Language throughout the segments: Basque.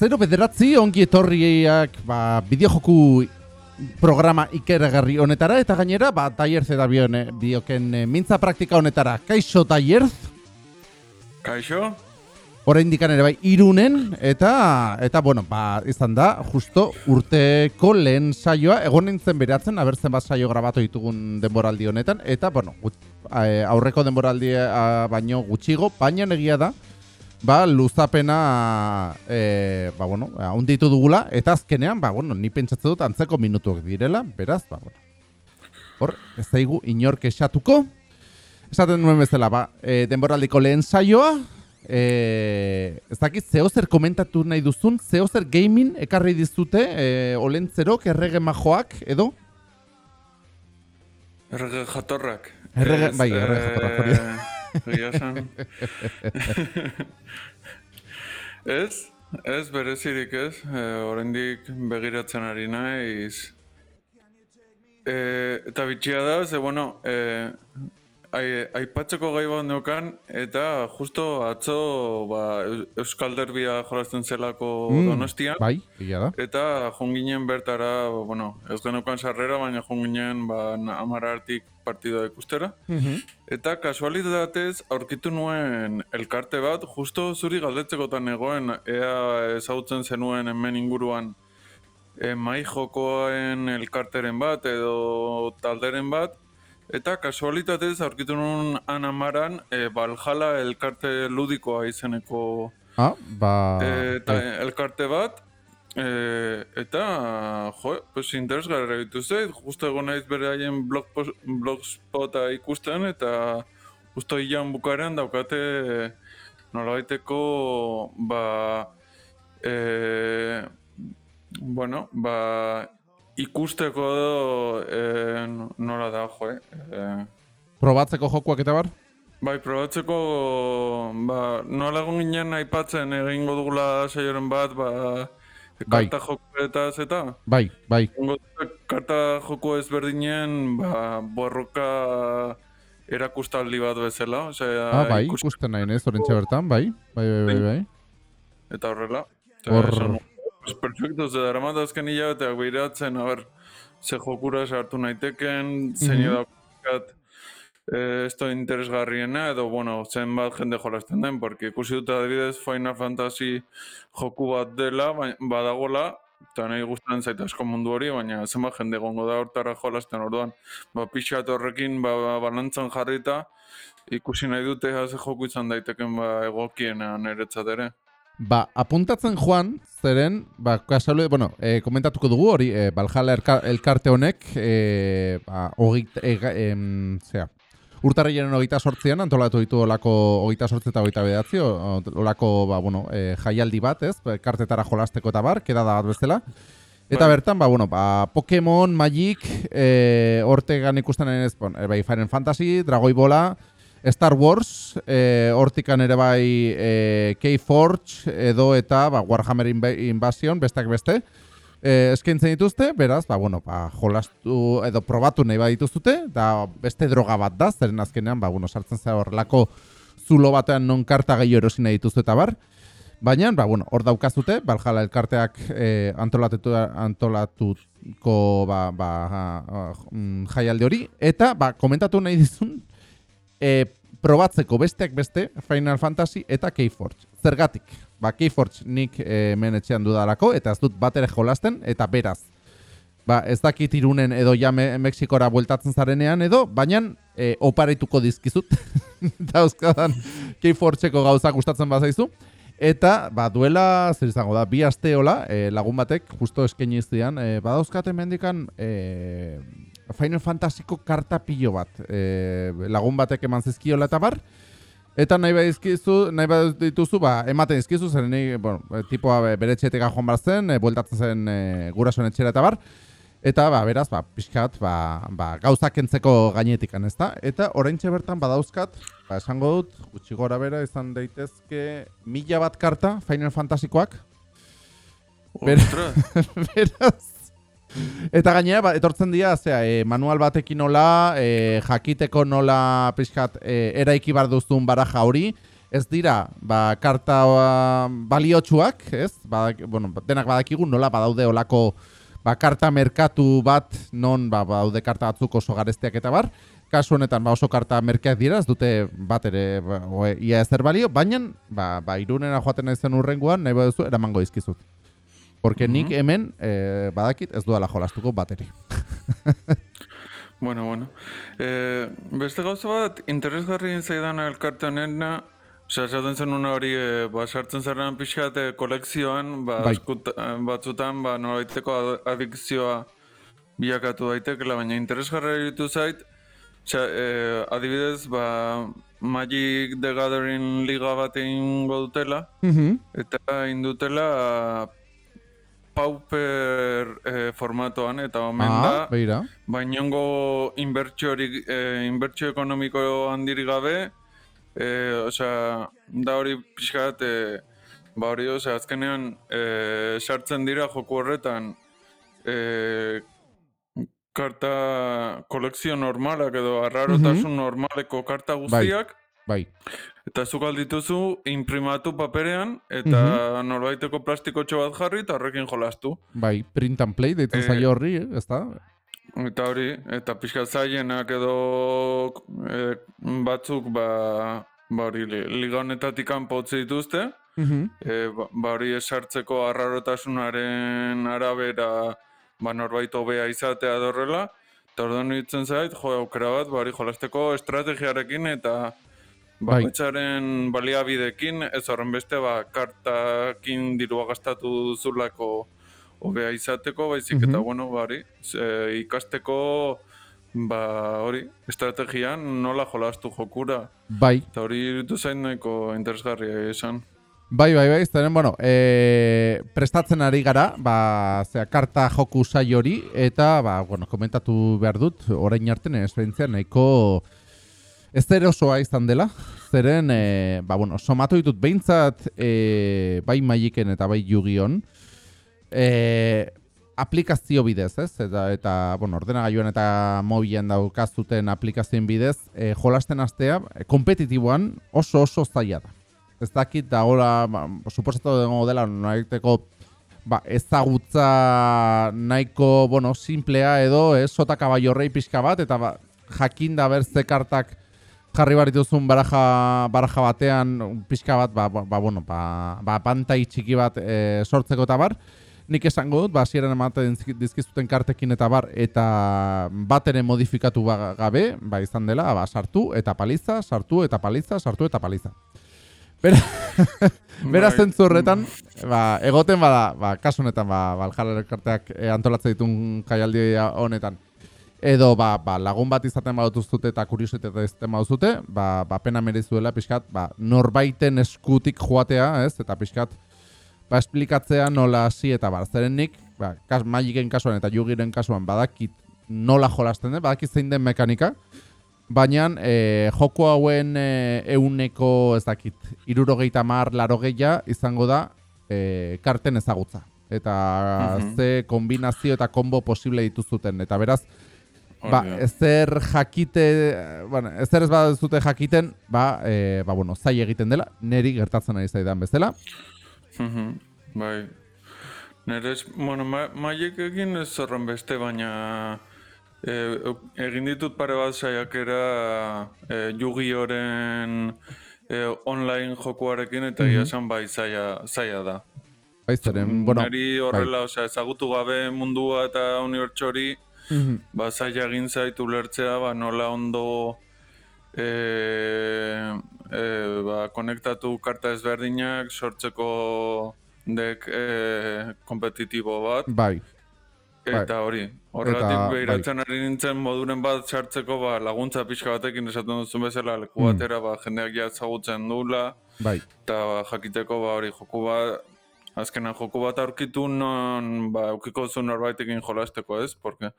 0 bederatzi ongi etorriak ba, bideojoku programa ikeragarri honetara eta gainera ba, Tayerz eta bion, bioken eh, mintza praktika honetara. Kaixo Tayerz? Kaixo? Hora indikan ere bai irunen eta eta bueno, ba, izan da justo urteko lehen saioa egon nintzen beratzen abertzen bat saio grabatu ditugun denboraldi honetan eta bueno, gut, eh, aurreko denboraldia baino gutxigo, baina egia da ba, luzapena e, ba, bueno, unditu dugula, eta azkenean, ba, bueno, ni pentsatzen dut antzeko minutuak direla, beraz, ba, bueno. Hor, ez daigu inork esatuko. Esaten nuen bezala, ba, e, denboraldiko lehen saioa, e, ez dakit, zehozer komentatu nahi duzun, zehozer gaming ekarri dizute, e, olentzerok, errege majoak, edo? Errege jatorrak. Errege, bai, errege jatorrak, hori ez, ez berezirik ez, e, oraindik begiratzen ari naiz. E, eta bitxia da, ze bueno, e, aipatzeko gai bat neukan, eta justo atzo ba, Euskal Derbia jolazten zelako mm, donostian. Bai, da. Eta jonginen bertara, bueno, ez geneukan sarrera, baina jonginen ba, amara artik partidua ikustera. Mm Eta kasualitatez aurkitu nuen elkarte bat, justo zuri galdetzekotan egoen, ea ezagutzen zenuen hemen inguruan e, mai jokoen elkarteren bat edo talderen bat, Eta kasualitatez aurkitu nuen anamaran e, Baljala elkarte ludikoa izeneko ah, ba, e, eta bai. elkarte bat e, eta jo, pues interesgarra egitu zait justo egon naiz bere haien blog, blogspota ikusten eta justo hilan bukaren daukate nola baiteko ba e, bueno, ba ikusteko edo e, nola da, jo, eh? Probatzeko jokuak eta bar? Bai, probatzeko, ba, nola egon ginen aipatzen egingo dugula saioren bat, ba, bai. karta joku eta zeta? Bai, bai. karta joku ezberdinen, ba, borroka erakustaldi bat bezala. Osea, ah, bai, ikusten nahi nez, orentxe bertan, bai, bai, bai, bai. bai. Eta horrela. Hor... Pues perfecto, ze dara mat azken hilabeteak behiratzen, a ber, ze jokura sartu naiteken, zein mm esto interesgarriena, edo, bueno, zen bat jende jolazten den, porque ikusi dut adibidez Final Fantasy joku bat dela, ba, badagola, eta nahi guztan zaita asko mundu hori, baina zenbat jende gongo da hortara jolazten orduan, ba, pixat horrekin, ba, ba, balantzan jarrita, ikusi nahi dute haze joku izan daiteken ba, egokienean eretzat ere. Ba, apuntatzen joan, zeren, ba, kasale, bueno, e, komentatuko dugu hori, e, Baljala elkarte honek, e, ba, ogit, e, e, zera, urtarriaren hogeita sortzean, antolatu ditu olako hogeita sortze eta hogeita bedatzi, olako, ba, bueno, e, jaialdi bat, ez, kartetara jolasteko eta bar, keda da bat bezala. Eta bai. bertan, ba, bueno, ba, Pokemon, Magic, e, ortegan ikusten ez, bon, e, bai, Final Fantasy, Dragoi Bola, Star Wars, e, hortikan ere bai e, K-Forge edo eta ba, Warhammer Invasion, besteak beste, e, eskaintzen dituzte, beraz, ba, bueno, ba, jolastu edo probatu nahi bat dituzute, da beste droga bat da, zeren azkenean, ba, bueno, sartzen zera horrelako zulo batean non karta gehiago erosin nahi dituzte eta bar, Baina, ba, bueno, hor daukazute, Baljala elkarteak e, antolatuko ba, ba, mm, jaialde hori. Eta, ba, komentatu nahi dizun, e, probatzeko besteak beste Final Fantasy eta Keyforge. Zergatik, ba, Keyforge nik e, menetxean dudalako, eta ez dut bat ere jolasten, eta beraz. Ba, ez dakit irunen edo ja me, Mexikora bueltatzen zarenean edo, baina e, opareituko dizkizut. eta euskadan Keyforgeko gauza gustatzen bazaizu. Eta, ba, duela, zer izango da, bi aste hola, e, lagun batek, justo eskeniztian, iztian, e, badauzkate mendikan, e, Final Fantasyko karta pilo bat. E, lagun batek eman zizkiola eta bar. Eta nahi bat dizkizu, nahi bat dituzu, ba, ematen dizkizu, nahi, bueno, tipoa bere txeteka joan bar zen, e, bueltatzen zen e, gurasoen etxera eta bar. Eta, ba, beraz, ba, pixkat, ba, ba, gauzak entzeko gainetik, ezta? Eta, orain bertan badauzkat, ba, esango dut, gutxi gora bera, izan daitezke, mila bat karta, Final Fantasykoak. beraz, Eta gainera, ba, etortzen dira, zera, e, manual batekin nola, e, jakiteko nola pixkat, e, eraiki bar duzun baraja hori, ez dira, ba, karta ba, baliotsuak, ez? Ba, bueno, denak badakigu nola badaude olako ba, karta merkatu bat non ba, badaude karta batzuk oso garestiak eta bar. Kasu honetan ba, oso karta merkeak dira, ez dute bat ere ba, oe, ia ezer balio, baina ba, ba, irunera joaten naizen urrenguan, nahi baduzu, eramango izkizut. Porque nik hemen, eh, badakit, ez duela jolastuko bateri. Bueno, bueno. E, beste gauza bat, interesgarri zaidan elkarte honena, Osea, esaten zen una hori, e, ba, sartzen zerren pixkat e, kolekzioan, ba, Bai. eskut, e, batzutan, ba, nolaiteko ad- adikzioa bilakatu daitekela, baina interesgarri ditu zait, Osea, e, adibidez, ba, Magic the Gathering liga bat egingo dutela, eta indutela pauper e, formatoan, eta omen ah, da, beira. bainongo inbertsiorik, eh, inbertsio ekonomiko handirik gabe, eh, osea, da hori pixkat, eh, ba hori, osea, azkenean eh, sartzen dira joku horretan eh, karta kolekzio normalak edo arrarotasun normaleko karta guztiak, Bai. Eta zuk aldituzu imprimatu paperean, eta norbaiteko plastikotxo bat jarri, eta horrekin jolastu. Bai, print and play deitzen Eh, zaio horri, eh, ezta? Eta hori, eta pixka zailenak edo e, batzuk ba, ba hori li- liga honetatik kanpo utzi dituzte, Mhm. e, ba, ba hori esartzeko arrarotasunaren arabera ba norbait hobea izatea dorrela, eta orduan ditzen zait, jo, aukera bat, ba hori jolasteko estrategiarekin eta Bai. Bakoitzaren baliabidekin, ez horren beste, ba, kartakin dirua gastatu duzulako hobea izateko, baizik eta, Mhm. bueno, ba, hori, ze, ikasteko, ba, hori, estrategian nola jolastu jokura. Bai, Eta hori irutu zain nahiko interesgarria esan. Bai, bai, bai, zeren, bueno, e, prestatzen ari gara, ba, zera, karta joku saio hori, eta, ba, bueno, komentatu behar dut, orain arte nire esperientzia nahiko ez da erosoa izan dela, zeren, e, ba, bueno, somatu ditut behintzat, e, bai Magiken eta bai Yu-Gi-On, e, aplikazio bidez, ez? Eta, eta bueno, ordenagailuan eta mobilen daukazuten aplikazioen bidez, e, jolasten astea, e, kompetitiboan oso oso zaila da. Ez dakit da hola, ba, suposatu dengo dela, nahiteko ba, ezagutza nahiko, bueno, simplea edo, ez, sota kabaiorrei pixka bat, eta ba, jakin da kartak jarri bar dituzun baraja, baraja batean pixka bat, ba, ba, ba, bueno, ba, ba, pantai txiki bat e, sortzeko eta bar, nik esango dut, ba, hasieran ematen dizki- dizkizuten kartekin eta bar, eta bat ere modifikatu ba- gabe, ba, izan dela, ba, sartu eta paliza, sartu eta paliza, sartu eta paliza. Bera, Beraz Bai. zentzu horretan, ba, egoten bada, ba, kasu honetan, ba, Valhalla elkarteak e, antolatzen ditun jaialdi honetan, edo ba, ba, lagun bat izaten badutuzute eta kuriositate izaten baduzute, ba, ba, pena merezuela pixkat, ba, norbaiten eskutik joatea, ez, eta pixkat, ba, esplikatzea nola hasi eta bar. Zeren nik, ba, kas, Magiken kasuan eta Yugiren kasuan badakit nola jolasten den, badakit zein den mekanika, baina e, joko hauen e, euneko, ez dakit, irurogeita mar, larogeia izango da e, karten ezagutza. Eta Mhm. ze kombinazio eta konbo posible dituzuten. Eta beraz, ba, ezer jakite, bueno, ezer ez baduzute jakiten, ba, e, ba, bueno, zai egiten dela, neri gertatzen ari zaidan bezala. Mhm, Bai. Nere, es- bueno, ma, maiekekin ez zorren beste, baina e, egin ditut pare bat saiakera e, Yu-Gi-Ohren e, online jokuarekin eta mm esan bai zaila, zaila da. Bai, zeren, bueno, Neri horrela, osea, ezagutu gabe mundua eta unibertso hori, mhm, ba, zaila egin zaitu ulertzea, ba, nola ondo e, e, ba, konektatu karta ezberdinak sortzeko dek e, kompetitibo bat, bai, Bai. eta hori. Horregatik Eta, behiratzen ari nintzen moduren bat sartzeko ba, laguntza pixka batekin esaten duzun bezala leku Mm. batera ba, jendeak ja ezagutzen dula, bai, eta ba, jakiteko ba, hori joku bat, azkenan joku bat aurkitu non ba, eukiko zu norbaitekin jolasteko ez, porque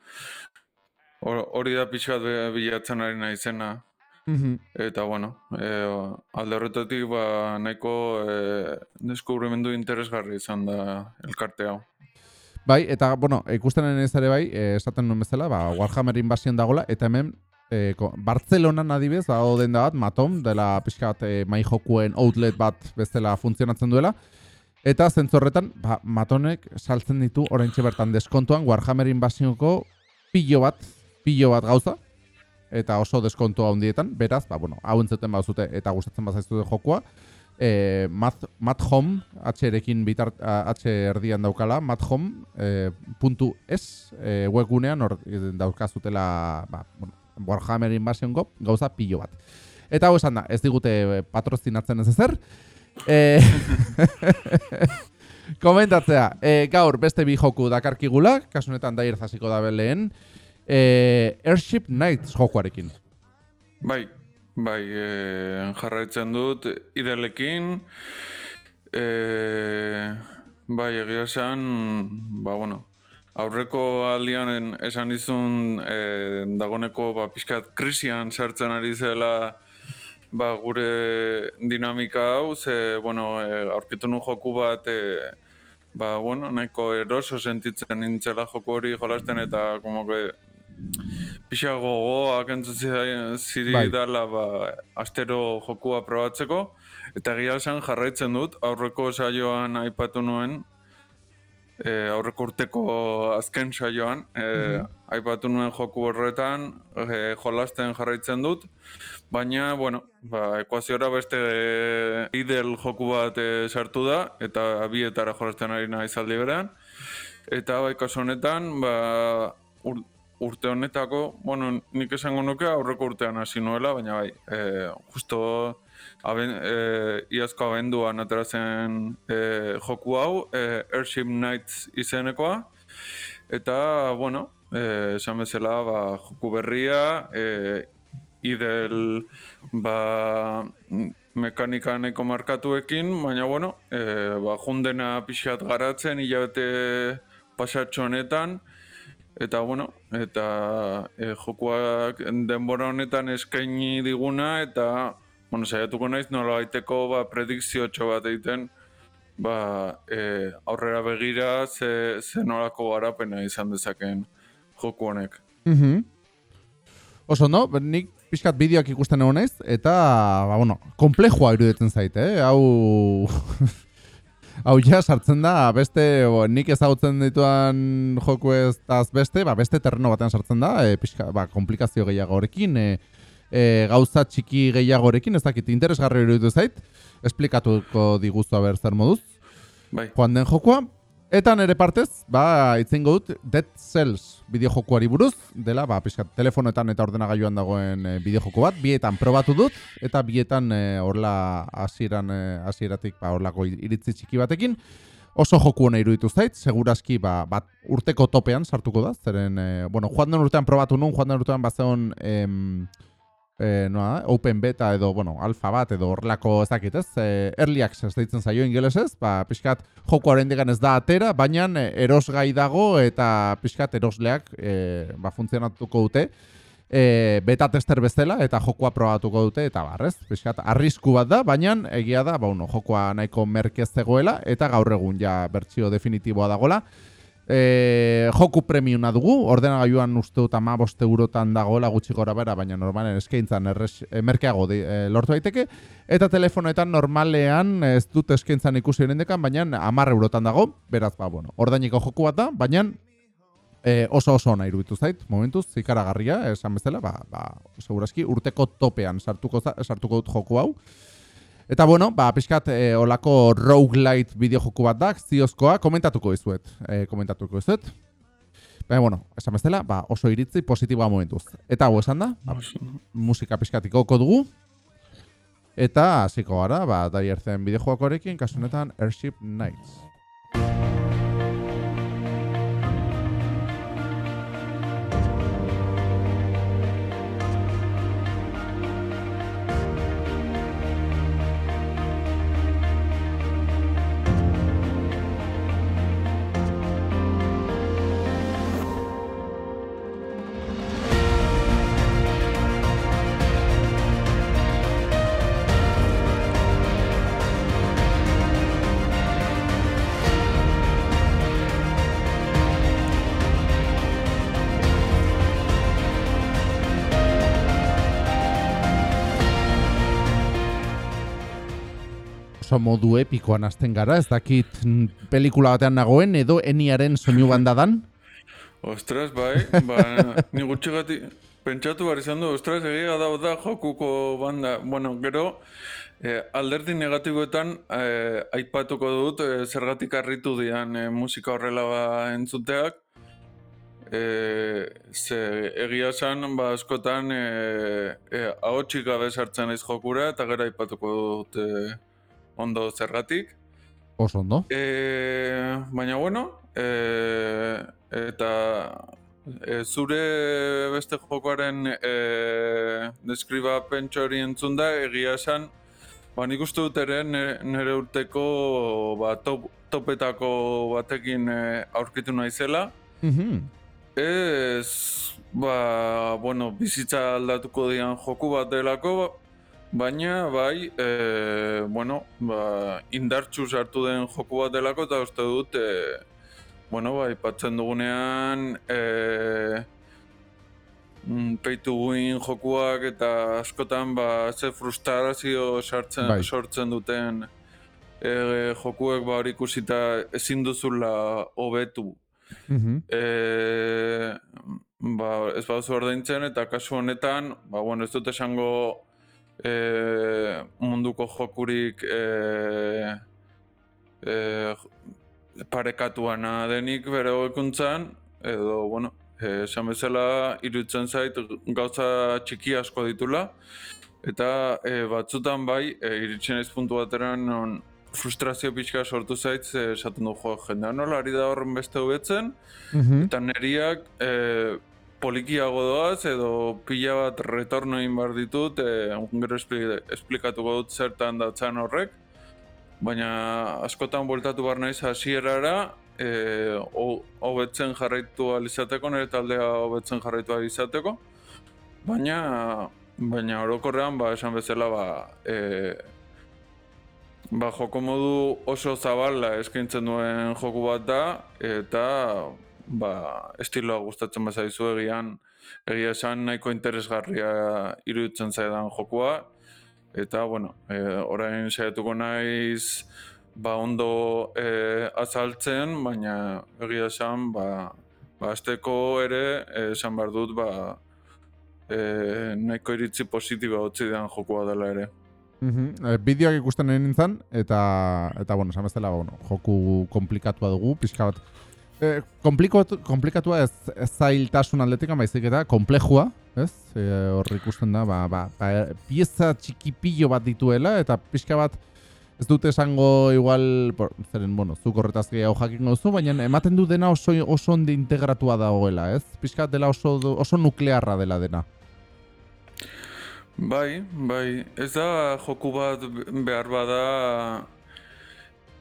hor- hori da pixka bilatzen ari naizena. mhm, Eta, bueno, e, alde horretatik ba, nahiko e, deskubrimendu interesgarri izan da elkarte hau. Bai, eta, bueno, ikusten ez ere bai, eh, esaten nuen bezala, ba, Warhammer Invasion dagola, eta hemen E, ko, Bartzelonan adibez, hau den da bat, Matom, dela pixkat e, mai jokuen outlet bat bezala funtzionatzen duela. Eta zentzorretan, ba, Matonek saltzen ditu oraintxe bertan deskontuan Warhammer Invasioko pilo bat, pilo bat gauza, eta oso deskontua handietan, beraz, ba, bueno, hau entzuten bazute eta gustatzen bazaiztu jokua, e, mat, mat home, H-erekin bitart, H erdian daukala, mat home, e, puntu es, e, webgunean hor daukazutela, ba, bueno, Warhammer Invasion Go, gauza pilo bat. Eta hau esan da, ez digute patrozinatzen ez ezer, e, komentatzea, e, gaur beste bi joku dakarkigula, kasunetan dair zasiko da lehen, e, Airship Nights jokuarekin. Bai, bai, e, jarraitzen dut, idelekin, e, bai, egia esan, ba, bueno, aurreko aldian esan izun e, dagoneko ba, pixkat krisian sartzen ari zela ba, gure dinamika hau, ze, bueno, e, aurkitu nu joku bat, e, ba, bueno, nahiko eroso sentitzen nintzela joku hori jolasten eta como que pixa gogoak entzutzi ziri bai. dala ba, astero jokua probatzeko, eta gira esan jarraitzen dut, aurreko saioan aipatu nuen, e, aurreko urteko azken saioan, e, mm aipatu nuen joku horretan, e, jolasten jarraitzen dut, baina, bueno, ba, ekuaziora beste e, idel joku bat e, sartu da, eta bietara jolasten ari nahi zaldi berean, eta bai kaso honetan, ba, urte honetako, bueno, nik esango nuke aurreko urtean hasi nuela, baina bai, e, justo aben, e, iazko abenduan aterazen e, joku hau, e, Airship Nights izenekoa, eta, bueno, esan bezala, ba, joku berria, e, idel, ba, mekanika neko markatuekin, baina, bueno, e, ba, jundena pixat garatzen, hilabete pasatxo honetan, Eta bueno, eta e, jokuak denbora honetan eskaini diguna eta bueno, saiatuko naiz nola baiteko ba, predikzio bat egiten ba, e, aurrera begira ze, ze nolako garapena izan dezaken joku honek. Mm Oso, no? Nik pixkat bideoak ikusten egon naiz eta, ba, bueno, komplejoa irudetzen zaite, eh? Hau... hau ja sartzen da, beste, bo, nik ezagutzen dituan joku ez beste, ba, beste terreno batean sartzen da, e, pixka, ba, komplikazio gehiago horrekin, e, e, gauza txiki gehiago horrekin, ez dakit, interesgarri iruditu zait, esplikatuko diguzu haber zer moduz. Bai. Joan den jokoa, Eta nere partez, ba, itzen dut Dead Cells bideojokuari buruz, dela, ba, pixkat, telefonetan eta ordenagailuan dagoen e, bideojoko bat, bietan probatu dut, eta bietan e, orla hasieran e, hasieratik ba, orlako iritzi txiki batekin, oso joku hona iruditu zait, seguraski ba, bat urteko topean sartuko da, zeren, e, bueno, joan den urtean probatu nun, joan den urtean bazeon, em, e, noa, open beta edo, bueno, alfa bat edo horrelako ez dakit, ez? E, early access deitzen zaio ingelesez, ba, pixkat joko ez da atera, baina erosgai dago eta pixkat erosleak e, ba, funtzionatuko dute e, beta tester bezala eta jokoa probatuko dute eta barrez, pixkat arrisku bat da, baina egia da, ba, uno, jokoa nahiko merkez zegoela eta gaur egun ja bertsio definitiboa dagola. E, joku premiuna dugu, ordenagailuan uste dut ama boste eurotan dagoela gutxi gora bera, baina normalen eskaintzan erres, e, merkeago di, e, lortu daiteke. Eta telefonetan normalean ez dut eskaintzan ikusi erendekan, baina amar eurotan dago, beraz, ba, bueno, ordainiko joku bat da, baina e, oso oso nahi iruditu zait, momentuz, zikaragarria, esan bezala, ba, ba, segurazki, urteko topean sartuko, sartuko dut joku hau. Eta bueno, ba, pixkat e, olako roguelite bideojoku bat da, ziozkoa, komentatuko izuet. E, komentatuko izuet. Baina, bueno, esan bezala, ba, oso iritzi positiboa momentuz. Eta hau esan da, ba, musika pixkatiko dugu. Eta hasiko gara, ba, da hiertzen bideojokoarekin, kasunetan Airship Nights. Oso modu epikoan hasten gara, ez dakit pelikula batean nagoen edo eniaren soinu bandadan. Ostras, bai, ba, ni gutxigati pentsatu behar izan du, ostras, egia da da jokuko banda. Bueno, gero, eh, alderdi negatiboetan eh, aipatuko dut eh, zergatik harritu dian eh, musika horrela ba entzuteak. Eh, ze egia esan, ba, askotan eh, eh, ahotsik gabe sartzen naiz jokura eta gero aipatuko dut eh, ondo zergatik. Oso ondo. E, baina bueno, e, eta e, zure beste jokoaren e, deskriba pentsa hori entzun da, egia esan, ba, nik uste dut ere nire, urteko ba, top, topetako batekin e, aurkitu naizela. Mhm. Ez, ba, bueno, bizitza aldatuko dian joku bat delako, baina bai, e, bueno, ba, indartxu sartu den joku bat delako, eta uste dut, e, bueno, ba, ipatzen dugunean, e, mm, pay to win jokuak eta askotan ba, ze frustrazio sartzen, Bai. sortzen duten e, jokuek ba, hori ikusita ezin duzula hobetu Mhm. e, ba, ez baduzu ordaintzen eta kasu honetan, ba, bueno, ez dut esango e, munduko jokurik e, e, parekatuana denik bere hobekuntzan, edo, bueno, esan bezala iruditzen zait gauza txiki asko ditula, eta e, batzutan bai, e, iritsi naiz puntu bateran non frustrazio pixka sortu zait, esaten du jo, jendea nola ari da horren beste hobetzen, Mhm. Eta neriak e, polikiago doaz edo pila bat retorno egin behar ditut, e, gero espli, esplikatuko dut zertan datzan horrek. Baina askotan bueltatu behar naiz hasierara, e, ho- hobetzen jarraitu ahal izateko, nire taldea hobetzen jarraitu ahal izateko. Baina, baina orokorrean, ba, esan bezala, ba, e, ba, joko modu oso zabala eskaintzen duen joku bat da, eta ba, estiloa gustatzen bazaizu egian, egia esan nahiko interesgarria iruditzen zaidan jokua, eta, bueno, e, orain saiatuko naiz ba, ondo e, azaltzen, baina egia esan, ba, ba, azteko ere, eh, esan behar dut, ba, e, nahiko iritzi positiba utzi den jokua dela ere. E, bideoak ikusten nahi nintzen, eta, eta bueno, esan bezala, bueno, joku komplikatua dugu, pixka bat. E, komplikatu, komplikatua ez, ez zailtasun atletik, baizik eta komplejua, ez? E, hor ikusten da, ba, ba, ba, pieza txikipillo bat dituela, eta pixka bat, ez dute esango igual, por, zeren, bueno, zuk horretaz gehiago jakingo duzu, baina ematen du dena oso, oso ondo integratua dagoela, ez? Pixka dela oso, oso nuklearra dela dena. Bai, bai, ez da joku bat behar bada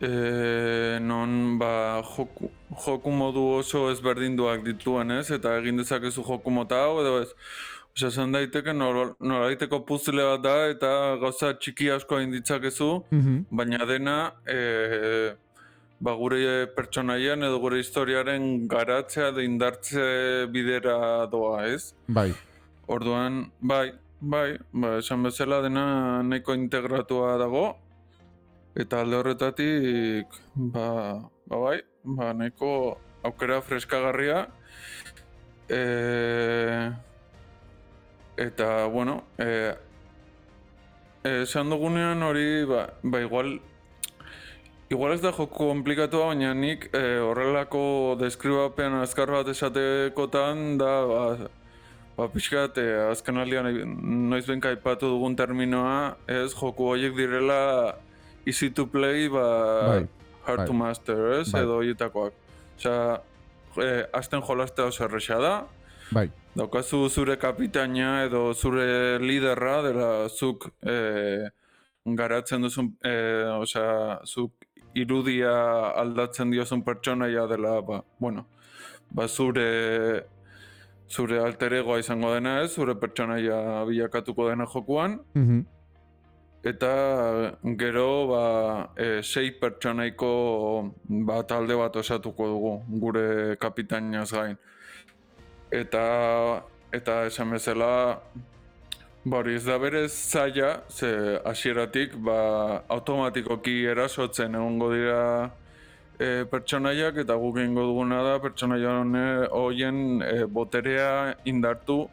e, non ba, joku, joku modu oso ezberdinduak dituen ez, eta egin dezakezu joku mota hau, edo ez. Osa, esan daiteke nor- nolaiteko puzzle bat da, eta gauza txiki asko egin ditzakezu, Mhm. baina dena e, ba, gure pertsonaian edo gure historiaren garatzea da indartze bidera doa, ez? Bai. Orduan, bai, bai, ba, esan bezala dena nahiko integratua dago, eta alde horretatik, ba, ba bai, ba, nahiko aukera freskagarria, e, eta, bueno, e, esan dugunean hori, ba, ba igual, igual ez da joku komplikatua, baina nik e, horrelako deskribapen azkar bat esatekotan da, ba, Ba, pixkat, eh, azken aldian noiz benka aipatu dugun terminoa, ez, joku horiek direla easy to play, Bai, hard to master, ez, Bai. edo horietakoak. Osea, eh, azten jolastea oso erresa da, Bai. daukazu zure kapitaina edo zure liderra, dela zuk eh, garatzen duzun, eh, osea, zuk irudia aldatzen diozun pertsonaia dela, ba, bueno, ba, zure zure alter egoa izango dena ez, zure pertsonaia bilakatuko dena jokuan, Mhm. Eta gero ba, e, sei pertsonaiko ba, talde bat osatuko dugu gure kapitainaz gain. Eta eta esan bezala Ba, hori ez da berez zaila, ze hasieratik ba, automatikoki erasotzen egongo dira e, pertsonaiak eta guk egingo duguna da pertsonaia horien e, boterea indartu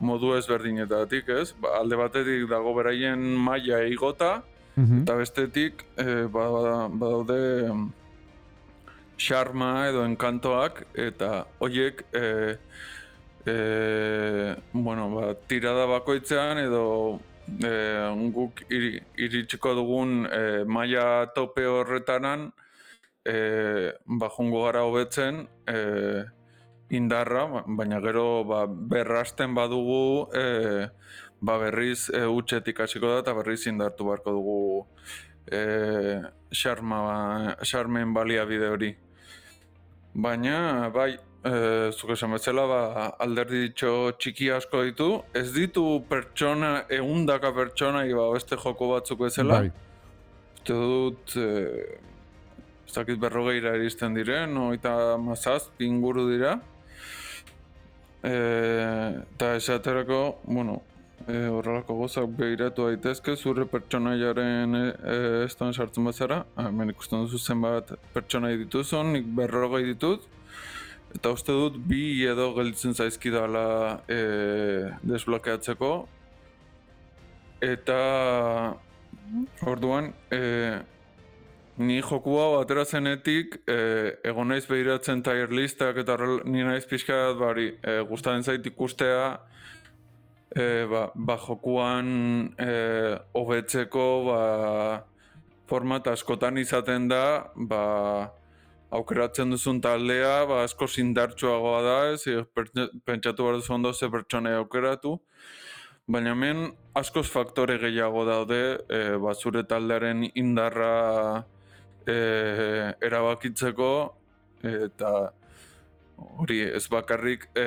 modu ezberdinetatik, ez? Ba, alde batetik dago beraien maila igota, Mhm. eta bestetik e, ba, ba- badaude em, xarma edo enkantoak eta hoiek e, e, bueno, ba, tirada bakoitzean edo e, guk iri, iritsiko dugun e, maila tope horretaran e, ba, jongo gara hobetzen e, indarra, ba- baina gero ba, berrasten badugu e, ba, berriz e, utxetik hasiko da eta berriz indartu beharko dugu e, xarma, xarmen baliabide hori. Baina, bai, e, zuk esan bezala, ba, alderdi ditxo txiki asko ditu, ez ditu pertsona, eundaka pertsona, iba beste joko batzuk bezala. Bai. Uste dut, e, ez dakit berrogeira iristen diren, oita mazaz, inguru dira. E, eta esaterako, bueno, e, horrelako gozak behiratu daitezke, zure pertsonaiaren e, e, estan sartzen bazara, Ah, hemen ikusten duzu zenbat pertsonai dituzun, nik berrogei ditut, eta uste dut bi edo gelditzen zaizkidala e, desblokeatzeko, eta orduan, e, ni joku hau atera zenetik, e, egon naiz behiratzen tier listak eta ni naiz pixka bari, e, gustatzen zait ikustea, e, ba, ba jokuan hobetzeko ba, format askotan izaten da, ba, aukeratzen duzun taldea, ba, asko indartsuagoa da, ez, pentsatu behar duzu ondo ze pertsonea aukeratu, baina hemen askoz faktore gehiago daude, e, ba, zure taldearen indarra e, erabakitzeko, eta hori ez bakarrik e,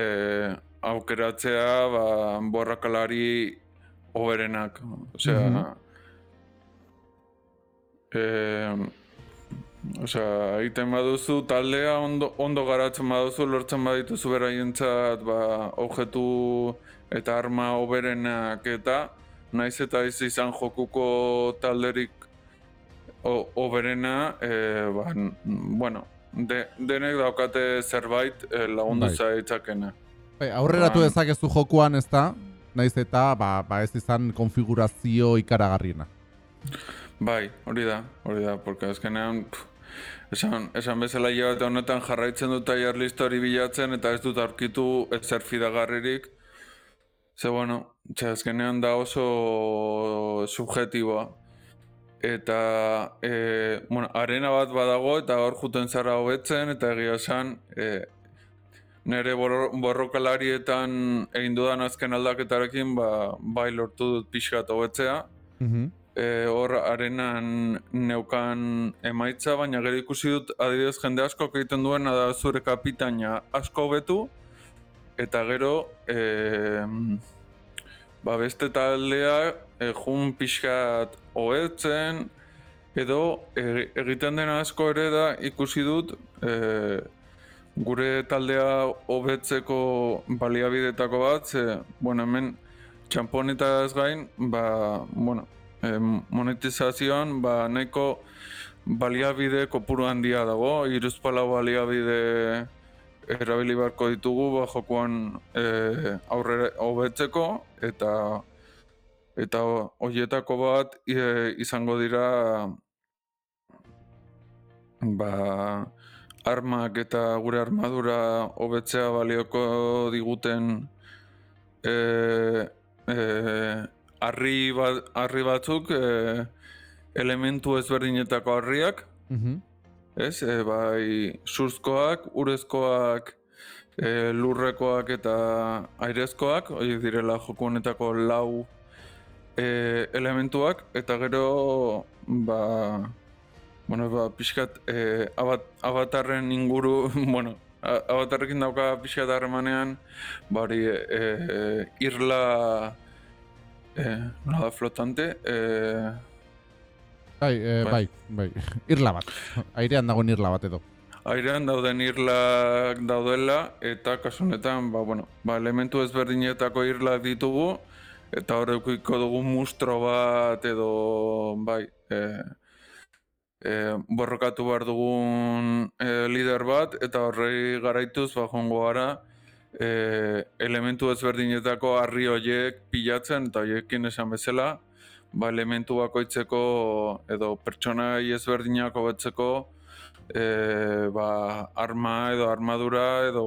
aukeratzea ba, borrakalari hoberenak. Osea, Mhm. e, osea, egiten baduzu taldea ondo, ondo garatzen baduzu, lortzen badituzu beraientzat ba, objektu eta arma hoberenak eta naiz eta ez izan jokuko talderik o- hoberena, e, ba, bueno, de, denek daukate zerbait e, lagundu Bai. zaitzakena. Bai, aurreratu Ba- dezakezu jokuan ez da, naiz eta ba, ba ez izan konfigurazio ikaragarriena. Bai, hori da, hori da, porque azkenean, pff, esan, esan bezala hilabete honetan jarraitzen dut list hori bilatzen eta ez dut aurkitu ezer fidagarririk. Ze bueno, ze azkenean da oso subjetiboa. Eta, e, bueno, arena bat badago eta hor juten zara hobetzen eta egia esan, e, nire borro, borrokalarietan egin dudan azken aldaketarekin, ba, bai lortu dut pixkat hobetzea Mhm. e, hor arenan neukan emaitza, baina gero ikusi dut adibidez jende asko egiten duena da zure kapitaina asko hobetu eta gero e, ba beste taldea e, jun pixkat hobetzen edo e, egiten dena asko ere da ikusi dut e, gure taldea hobetzeko baliabidetako bat, ze, bueno, hemen txamponetaz gain, ba, bueno, e, monetizazioan ba, nahiko baliabide kopuru handia dago, iruzpala baliabide erabili beharko ditugu ba, jokuan e, aurrera hobetzeko eta eta hoietako bat e, izango dira ba, armak eta gure armadura hobetzea balioko diguten e, e, harri, bat, harri batzuk e, elementu ezberdinetako harriak, Mhm. ez? E, bai surzkoak, urezkoak, e, lurrekoak eta airezkoak, horiek direla joku honetako lau e, elementuak, eta gero, ba, bueno, ba, pixkat, e, abat, avatarren inguru, bueno, a- avatarrekin dauka pixkat harremanean, ba, hori, e, e, irla, e, nola da flotante, e, Bai, eh, bai, Bai. bai. Irla bat. Airean dagoen irla bat edo. airean dauden irlak daudela eta kasu honetan ba, bueno, ba, elementu ezberdinetako irlak ditugu eta hor eukiko dugu mustro bat edo bai e, e, borrokatu behar dugun e, lider bat eta horrei garaituz ba jongo gara e, elementu ezberdinetako harri horiek pilatzen eta horiekin esan bezala ba, elementu bakoitzeko edo pertsonai ezberdinako betzeko e, ba, arma edo armadura edo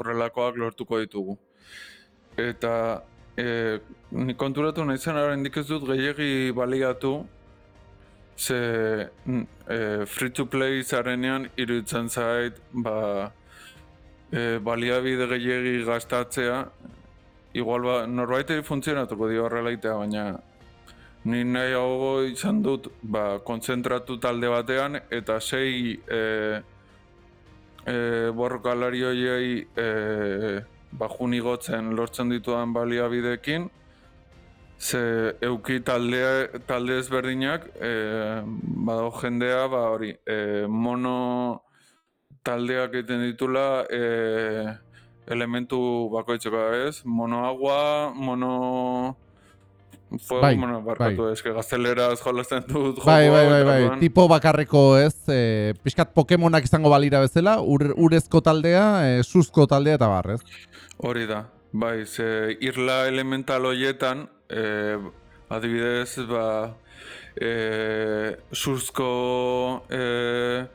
horrelakoak lortuko ditugu. Eta e, ni konturatu nahi zen oraindik ez dut gehiagi baliatu ze e, free to play zarenean iruditzen zait ba, e, baliabide gehiagi gastatzea. Igual ba, norbaiteri funtzionatuko dio horrelaitea, baina ni nahi hau izan dut ba, kontzentratu talde batean eta sei e, e, borrokalari horiei e, ba, junigotzen lortzen ditudan baliabideekin, ze euki talde, talde ezberdinak, e, badago jendea, ba, hori, e, mono taldeak egiten ditula e, elementu bakoitzeko ez, mono agua, mono... Fuego, Bai, bueno, barkatu, bai. eske gazteleraz jolasten dut Bai, jokoa, bai, bai, bai. orduan- Tipo bakarreko ez, e, pixkat Pokemonak izango balira bezala, ur, urezko taldea, e, suzko taldea eta bar, ez? Hori da, bai, ze irla elemental horietan, e, adibidez, ba, e, surzko e, e,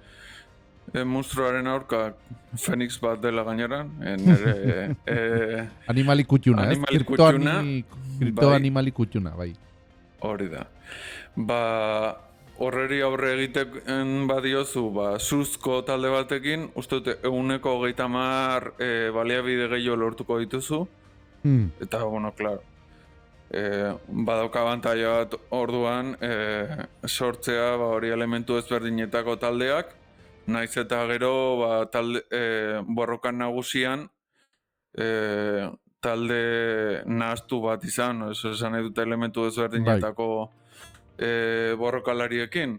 monstruoaren aurka Fenix bat dela gaineran, e, nire, e, Animali kutxuna, ez? Animali Kripto kutxuna, ani- kripto bai. animali kutxuna, bai. hori da. Ba, horreri aurre egiten badiozu, ba, suzko talde batekin, uste dut eguneko hogeita mar e, baliabide gehiago lortuko dituzu, Hmm. Eta, bueno, claro, e, badauka abantaia bat orduan e, sortzea ba, hori elementu ezberdinetako taldeak, naiz eta gero ba, talde, e, borrokan nagusian e, talde nahaztu bat izan, eso esan dute elementu ezberdinetako e, borrokalariekin.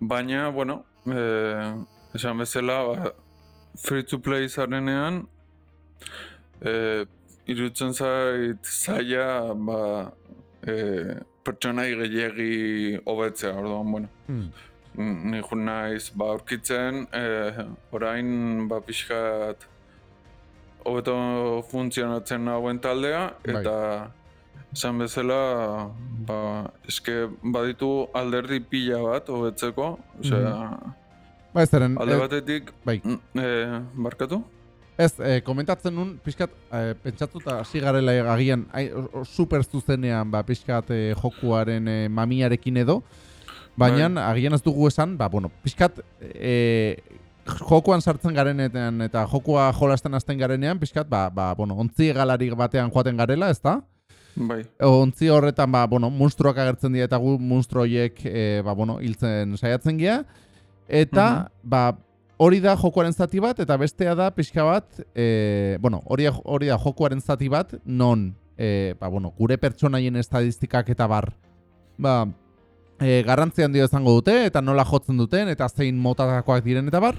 Baina, bueno, e, esan bezala, ba, free to play zarenean, e, irutzen zait zaila ba, e, pertsonai gehiagi hobetzea, orduan, bueno. Hmm. Ni jun naiz, ba, aurkitzen, e, orain, ba, pixkat hobeto funtzionatzen nagoen taldea, Bai. eta esan bezala, ba, eske baditu alderdi pila bat hobetzeko, osea, Ba, ez zeren, alde ez- batetik, bai. mm, e, barkatu? Ez, eh, komentatzen nun, pixkat, eh, pentsatuta hasi garela agian, ai, super zuzenean, ba, pixkat eh, jokuaren eh, mamiarekin edo, baina Bai. agian ez dugu esan, ba, bueno, pixkat, eh, jokuan sartzen garenetan eta jokua jolasten hasten garenean, pixkat, ba, ba, bueno, ontzi egalarik batean joaten garela, ezta? Bai, Ontzi horretan, ba, bueno, monstruoak agertzen dira eta gu monstru horiek, e, ba, bueno, hiltzen saiatzen gea. Eta, ba, hori da jokuaren zati bat, eta bestea da pixka bat, e, bueno, hori, hori da jokuaren zati bat, non, e, ba, bueno, gure pertsonaien estadistikak eta bar, ba, e, garrantzi handia izango dute, eta nola jotzen duten, eta zein motatakoak diren eta bar.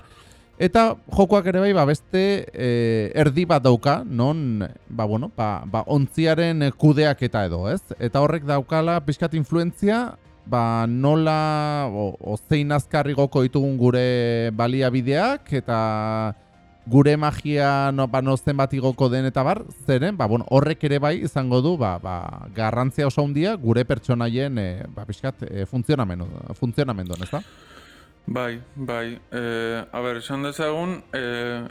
Eta jokoak ere bai, ba, beste e, erdi bat dauka, non, ba, bueno, ba, ba, ontziaren kudeak eta edo, ez? Eta horrek daukala pixkat influentzia, ba, nola, o, o zein azkarri goko ditugun gure baliabideak, eta gure magia no, ba, no zenbat igoko den eta bar, zeren, ba, bueno, horrek ere bai izango du, ba, ba, garrantzia oso handia gure pertsonaien, e, ba, pixkat, e, funtzionamendu, funtzionamenduan, ez da? bai, bai. E, a ber, esan dezagun, e,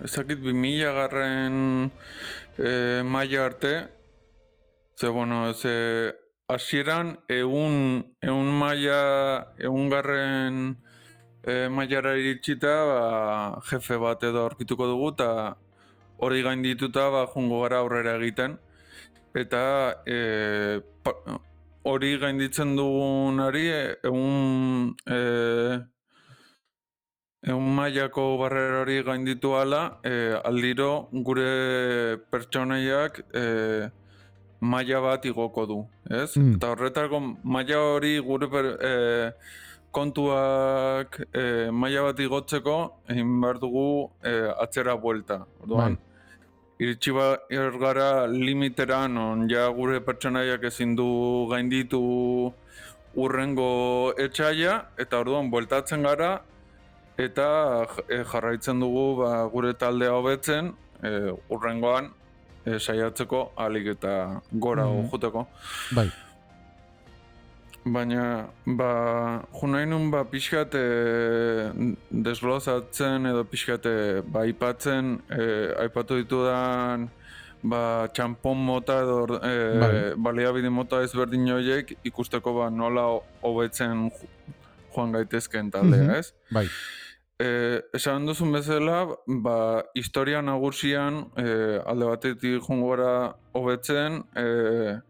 ezakit 2000 garren e, maila arte, ze, bueno, ze, hasieran egun, egun maila, egun garren e, mailara iritsita, ba, jefe bat edo aurkituko dugu, eta hori gaindituta, ba, jungo gara aurrera egiten. Eta e, pa, hori gainditzen dugunari e, egun e, egun mailako barrera hori gainditu ala, e, aldiro gure pertsonaiak e, maila bat igoko du, ez? Mm. Eta horretako maila hori gure per, e, kontuak e, maila bat igotzeko egin behar dugu e, atzera buelta. Orduan, iritsi ba gara limitera non ja gure pertsonaiak ezin du gainditu urrengo etxaia eta orduan bueltatzen gara eta eh, jarraitzen dugu ba, gure taldea hobetzen e, urrengoan e, saiatzeko alik eta gora Mhm. joteko. Bai. Baina, ba, jo nahi nun, ba, pixkat e, desglosatzen edo pixkat e, ba, aipatzen, e, aipatu ditudan, ba, txampon mota edo e, Bai. baliabide mota ezberdin horiek ikusteko ba, nola ho- hobetzen jo- joan gaitezken taldea, Mhm. ez? Bai. E, esan duzun bezala, ba, historia nagusian e, alde batetik joango gara hobetzen, e,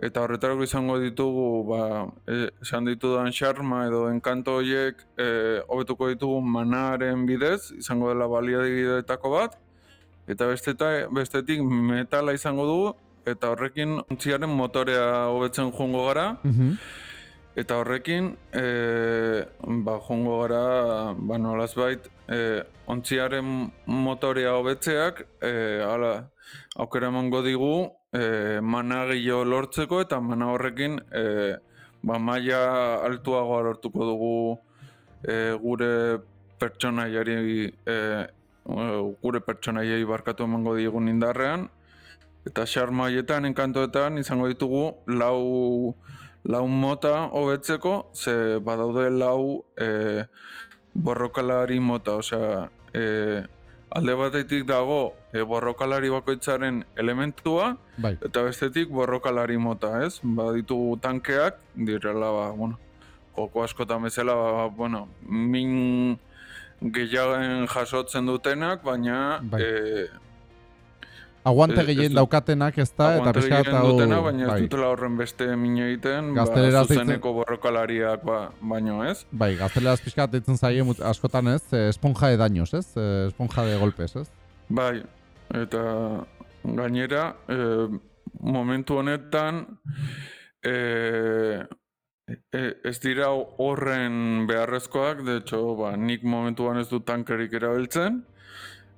eta horretarako izango ditugu, ba, e, esan ditudan xarma edo enkanto horiek e, hobetuko ditugu manaren bidez, izango dela baliabideetako bat, eta besteta, bestetik metala izango dugu, eta horrekin ontziaren motorea hobetzen joango gara, Mhm. Eta horrekin, e, ba, jongo gara, ba, nolazbait, e, ontziaren motorea hobetzeak, e, ala, aukera emango digu, e, mana gehiago lortzeko, eta mana horrekin, e, ba, maila altuagoa lortuko dugu e, gure pertsonaiari, e, gure pertsonaiei barkatu emango digun indarrean, eta xarma haietan, enkantoetan, izango ditugu lau, lau mota hobetzeko, ze badaude lau e, borrokalari mota, osea, e, alde batetik dago e, borrokalari bakoitzaren elementua, Bai. eta bestetik borrokalari mota, ez? Baditugu tankeak, direla, ba, bueno, joko askotan bezala, ba, bueno, min gehiagen jasotzen dutenak, baina Bai. e, Aguante ez gehien daukatenak ez da, eta pixka gehien hau... dutena, baina bai. ez dutela horren beste min egiten, Gazteleraz ba, zuzeneko borrokalariak ba, baino ez. Bai, gazteleraz pixka deitzen zaie askotan ez, eh, esponja de daños, ez? Eh, Esponja de golpes, ez? Bai, eta gainera, e, momentu honetan, e, e, ez dira horren beharrezkoak, de hecho, ba, nik momentuan ez du tankerik erabiltzen,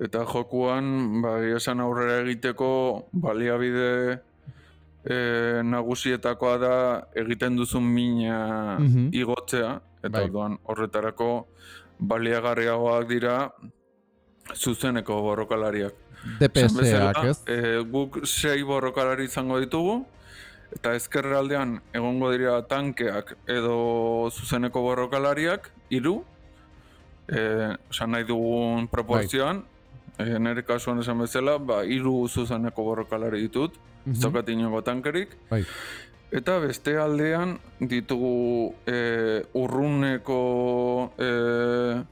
eta jokuan, ba, esan aurrera egiteko baliabide e, nagusietakoa da egiten duzun mina Mhm. igotzea, eta Bai. orduan horretarako baliagarriagoak dira zuzeneko borrokalariak. DPS-ak, ez? e, guk sei borrokalari izango ditugu, eta ezkerraldean egongo dira tankeak edo zuzeneko borrokalariak, hiru, e, esan nahi dugun proportzioan, e, nire kasuan esan bezala, ba, hiru zuzeneko borrokalari ditut, ez Mhm. daukat inongo tankerik, Bai. Eta beste aldean ditugu e, urruneko e,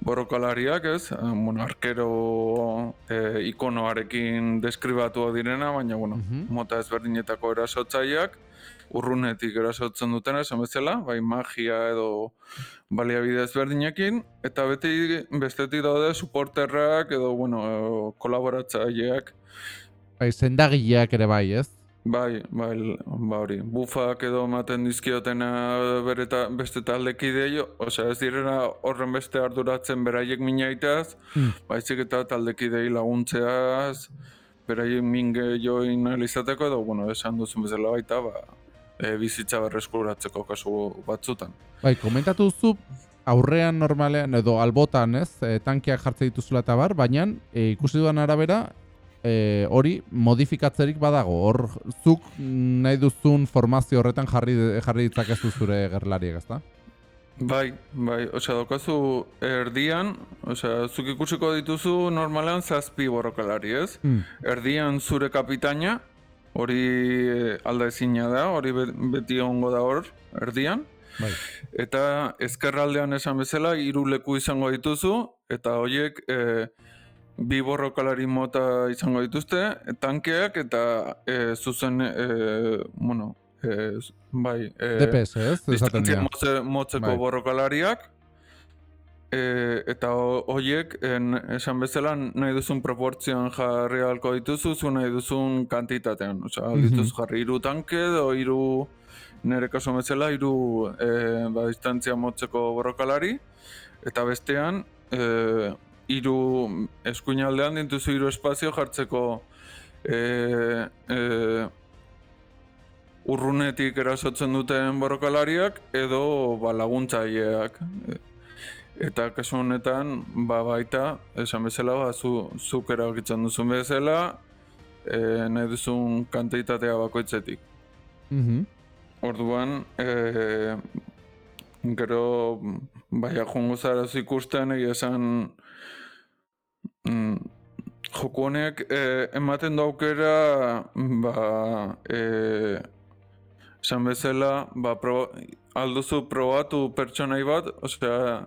borrokalariak, ez? Bueno, arkero e, ikonoarekin deskribatu direna, baina, bueno, Mhm. mota ezberdinetako erasotzaileak, urrunetik erasotzen dutena, esan bezala, bai magia edo baliabide ezberdinekin, eta beti bestetik daude suporterrak edo, bueno, kolaboratzaileak, Bai, sendagileak ere bai, ez? Bai, bai, ba hori, bufak edo ematen dizkiotena bere ta, beste taldekidei, osea ez direna horren beste arduratzen beraiek minaitaz, Hmm. baizik eta taldekidei laguntzeaz, beraiek min join izateko edo, bueno, esan duzun bezala baita, ba, e, bizitza berreskuratzeko kasu batzutan. Bai, komentatu duzu aurrean normalean edo albotan, ez? E, tankeak jartzen dituzula eta bar, baina e, ikusi dudan arabera e, hori modifikatzerik badago. Hor zuk nahi duzun formazio horretan jarri jarri ditzakezu zure gerlariek, ezta? Bai, bai, osea, daukazu erdian, osea, zuk ikusiko dituzu normalean zazpi borrokalari, ez? Hmm. erdian zure kapitaina, hori eh, alda ezina da, hori be- beti egongo da hor, erdian. Bai. Eta ezkerraldean esan bezala, hiru leku izango dituzu, eta horiek e, bi borrokalari mota izango dituzte, tankeak eta e, zuzen, e, bueno, e, bai, e, DPS, ez? Distantzia motzeko Bai. borrokalariak, e, eta ho- horiek, esan bezala, nahi duzun proportzioan jarri halko dituzu, zu nahi duzun kantitatean. Osea, Mhm. dituzu jarri hiru tanke edo hiru nire kasu bezala, hiru e, ba, distantzia motzeko borrokalari, eta bestean, e, hiru eskuinaldean dituzu hiru espazio jartzeko e, e, urrunetik erasotzen duten borrokalariak edo ba, laguntzaileak. Eta kasu honetan, ba baita, esan bezala, ba, zu, zuk erabakitzen duzun bezala, e, nahi duzun kantitatea bakoitzetik. Mhm. Orduan, e, gero, baia jongo zara zu ikusten, egia esan, mm, joku honek e, ematen du aukera, ba, e, esan bezala, ba, proba, alduzu probatu pertsonai bat, osea,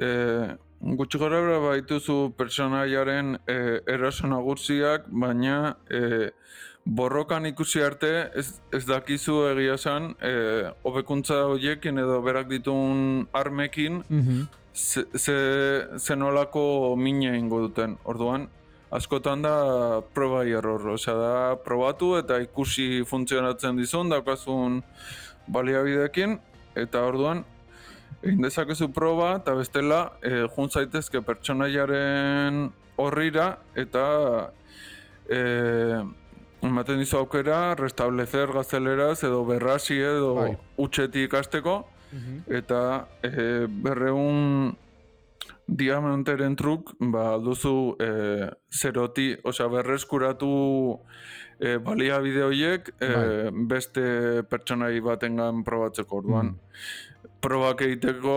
e, gutxi gora bera baituzu pertsonaiaren e, eraso nagusiak, baina e, borrokan ikusi arte ez, ez dakizu egia esan e, hobekuntza horiekin edo berak ditun armekin Mhm. ze, ze, ze nolako mina ingo duten. Orduan, askotan da proba error, osea da probatu eta ikusi funtzionatzen dizun, daukazun baliabidekin, eta orduan, egin dezakezu proba, eta bestela, e, jun zaitezke pertsonaiaren horrira, eta e, ematen dizu aukera, restablecer gazteleraz, edo berrasi edo Bai. utxetik ikasteko, Mhm. eta e, berreun diamanteren truk, ba, duzu e, zeroti, osea, berreskuratu e, baliabide horiek e, beste pertsonai batengan probatzeko orduan. Mm. Probak egiteko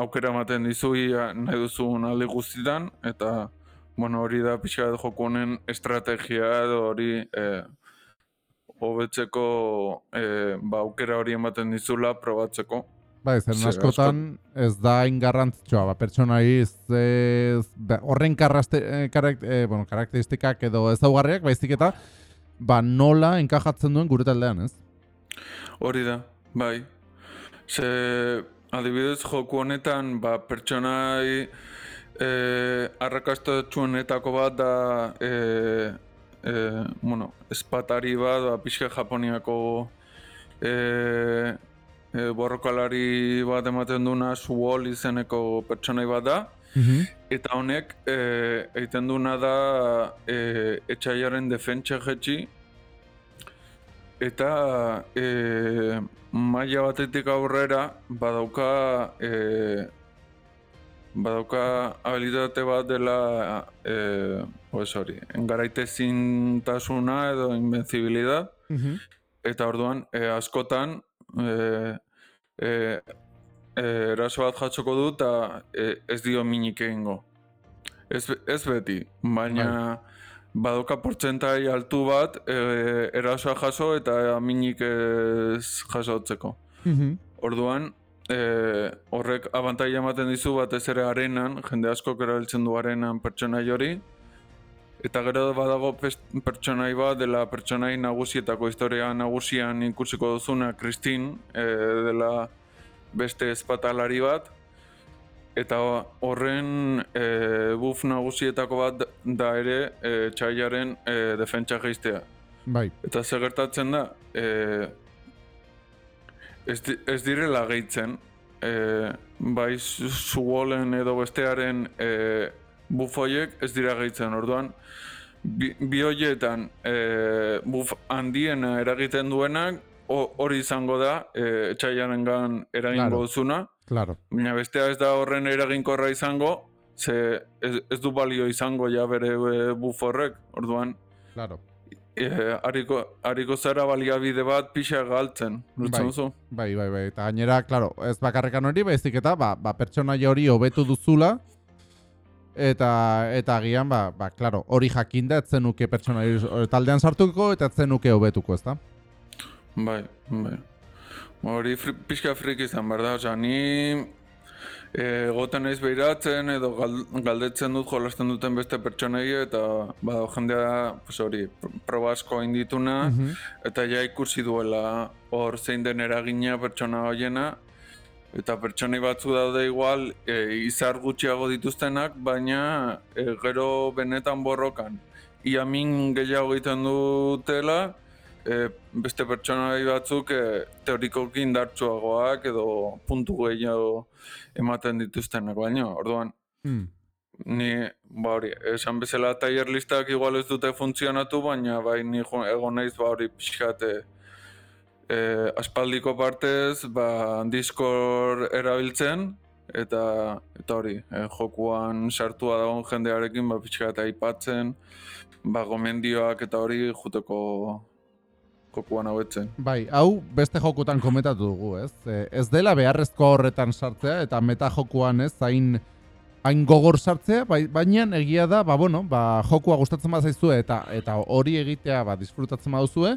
aukera ematen dizu ia nahi duzun alde guztitan, eta bueno, hori da pixka bat joko honen estrategia edo hori e, hobetzeko e, ba, aukera hori ematen dizula probatzeko. Bai, zen Ze, askotan ez da ingarrantzitsua, ba, pertsonai ez, ba, horren karraste, eh, karak, eh, bueno, karakteristikak edo ezaugarriak, baizik eta ba, nola enkajatzen duen gure taldean, ez? Hori da, bai. Ze, adibidez, joku honetan, ba, pertsonai e, arrakastatxuenetako bat da, e, e, bueno, espatari bat, ba, pixka Japoniako e, e, borrokalari bat ematen duna Suol izeneko pertsonai bat da. Eta honek e, egiten duna da e, etxaiaren defentsa jetxi eta e, maila batetik aurrera badauka e, badauka habilitate bat dela e, pues hori, engaraitezintasuna edo invencibilidad. Eta orduan e, askotan e, e, e, eraso bat jatsoko du eta e, ez dio minik egingo. Ez, ez beti, baina badoka portzentai altu bat e, erasoa jaso eta minik ez jasotzeko. Orduan, e, horrek abantaila ematen dizu batez ere arenan, jende askok erabiltzen du arenan pertsonai hori, Eta gero badago pertsonai bat dela pertsonai nagusietako historia nagusian ikusiko duzuna Christine e, dela beste espatalari bat eta horren e, buff nagusietako bat da ere e, txaiaren e, defentsa geistea. Bai, Eta ze gertatzen da, e, ez, di- ez direla gehitzen, e, bai Suolen edo bestearen e, bufoiek ez dira gehitzen, orduan, bi, bi horietan e, buf handiena eragiten duenak, hori izango da, e, etxaiarengan eragingo duzuna, claro. baina bestea ez da horren eraginkorra izango, ze ez, ez du balio izango ja bere e, buf horrek, orduan, Claro. e, hariko, hariko zara baliabide bat pixa galtzen, Bai. duzu? Bai, bai, bai. Eta gainera, claro, ez bakarrekan hori, baizik eta ba, ba pertsonaia hori hobetu duzula eta eta agian ba, ba claro, hori jakinda ez zenuke pertsonaia hori taldean sartuko eta ez zenuke hobetuko, ezta? Bai, bai. Hori fri, pixka friki izan, behar da? Osea, ni e, goten naiz behiratzen edo gal- galdetzen dut jolasten duten beste pertsonei eta bada jendea pues hori pr- proba asko egin dituna Mhm. eta ja ikusi duela hor zein den eragina pertsona hoiena eta pertsonei batzu daude igual e, izar gutxiago dituztenak baina e, gero benetan borrokan ia min gehiago egiten dutela e, beste pertsonai batzuk e, teorikoki indartsuagoak edo puntu gehiago ematen dituztenak baina orduan Hmm. ni, ba hori, esan bezala tailer listak igual ez dute funtzionatu, baina bai ni egon naiz ba hori pixkate e, aspaldiko partez, ba Discord erabiltzen, eta eta hori, e, jokuan sartua dagoen jendearekin ba pixkat aipatzen, ba gomendioak eta hori juteko jokuan hauetzen. Bai, hau beste jokutan komentatu dugu, ez? E, ez dela beharrezko horretan sartzea eta meta jokuan ez, hain hain gogor sartzea, bai, baina egia da, ba, bueno, ba, jokua gustatzen bazaizue eta eta hori egitea ba, disfrutatzen baduzue,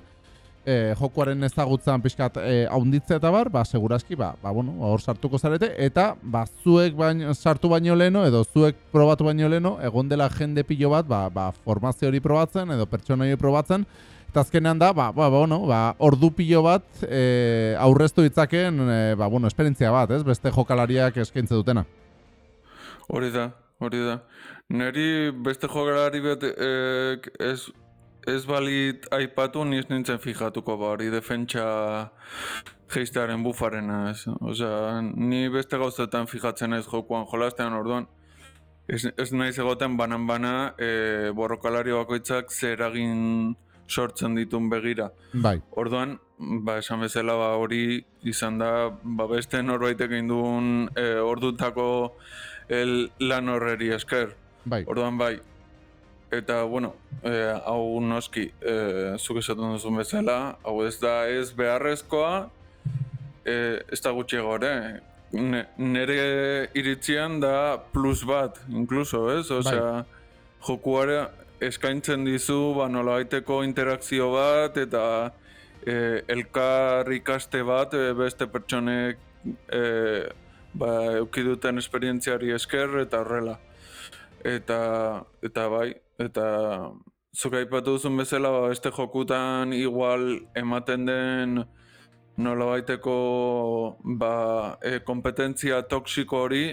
e, jokuaren ezagutzan pixkat e, haunditzea eta bar, ba, seguraski, ba, ba, bueno, hor sartuko zarete, eta ba, zuek baino, sartu baino leno, edo zuek probatu baino leno, egon dela jende pilo bat, ba, ba, formazio hori probatzen, edo pertsona hori probatzen, Eta azkenean da, ba, ba, ba, bueno, ba, ordu pilo bat e, aurreztu ditzaken, e, ba, bueno, esperientzia bat, ez? Beste jokalariak eskaintze dutena. Hori da, hori da. Neri beste jokalari bat eh, ez, ez balit aipatu ni ez nintzen fijatuko ba hori defentsa geistearen bufarena ez. Osea, ni beste gauzetan fijatzen ez jokuan jolastean orduan ez, ez naiz egoten banan-bana e, borrokalari bakoitzak zer eragin sortzen ditun begira. Bai, Orduan, ba, esan bezala ba, hori izan da ba, beste norbaitek egin duen e, ordutako el, lan horreri esker. bai. Orduan bai, eta bueno, e, hau noski, e, zuk esaten duzun bezala, hau ez da ez beharrezkoa, e, ez da gutxiago ere. Ne, nere iritzian da plus bat, inkluso, ez? Osea, jokuare eskaintzen dizu, ba, nolabaiteko interakzio bat, eta e, elkar ikaste bat e, beste pertsonek e, ba, euki duten esperientziari esker eta horrela. Eta, eta bai, eta zuk aipatu duzun bezala, ba, beste jokutan igual ematen den nolabaiteko ba, e, kompetentzia toksiko hori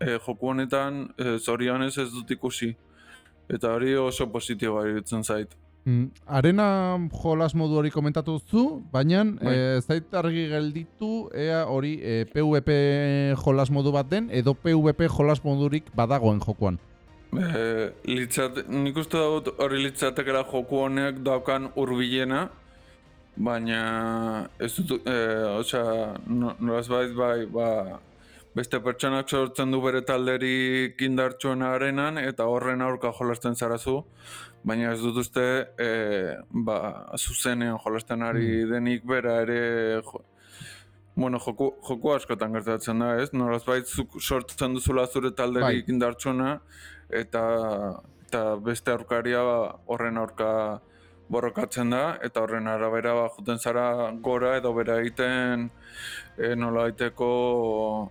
e, joku honetan e, zorionez ez dut ikusi. Eta hori oso positiboa iruditzen zait. Mm, arena jolas modu hori komentatu duzu, baina Bai. e, zait argi gelditu ea hori e, PvP jolas modu bat den, edo PvP jolas modurik badagoen jokuan. E, litzat, nik uste dut hori litzatekera joku honek daukan hurbilena, baina ez dut, e, osea, no, bait bai, ba, beste pertsonak sortzen du bere talderik indartsuena arenan, eta horren aurka jolasten zarazu, baina ez dut uste, e, ba, zuzenean jolasten ari denik bera ere, jo, bueno, joku, joku askotan gertatzen da, ez? Nolaz bait zuk sortzen duzula zure talderik indartsuena, eta, eta beste aurkaria horren aurka borrokatzen da, eta horren arabera ba, juten zara gora edo bera egiten e, nola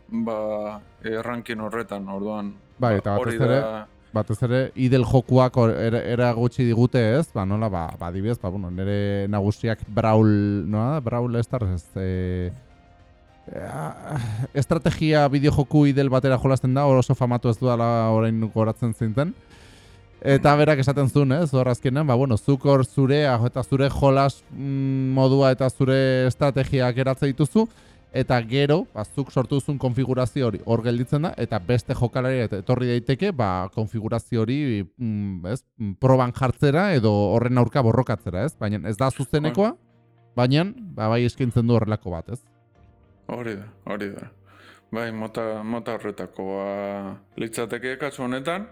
ba, e, rankin horretan, orduan. Bai, ba, eta batez ere, da- batez ere, idel jokuak hor- era, era gutxi digute ez, ba, nola, ba, ba, adibidez, ba, bueno, nire nagusiak Brawl, nola da, Brawl Stars, ez, e, estrategia bideojoku idel batera jolasten da, oso famatu ez duela orain goratzen zinten. Eta berak esaten zuen, ez, hor azkenean, ba, bueno, zuk hor zurea eta zure jolas mm, modua eta zure estrategiak eratze dituzu, eta gero, ba, zuk sortu duzun konfigurazio hori hor gelditzen da, eta beste jokalari etorri daiteke, ba, konfigurazio hori, mm, ez, mm, proban jartzera edo horren aurka borrokatzera, ez? Baina ez da zuzenekoa, baina, ba, bai eskaintzen du horrelako bat, ez? Hori da, hori da. Bai, mota, mota horretakoa litzateke kasu honetan.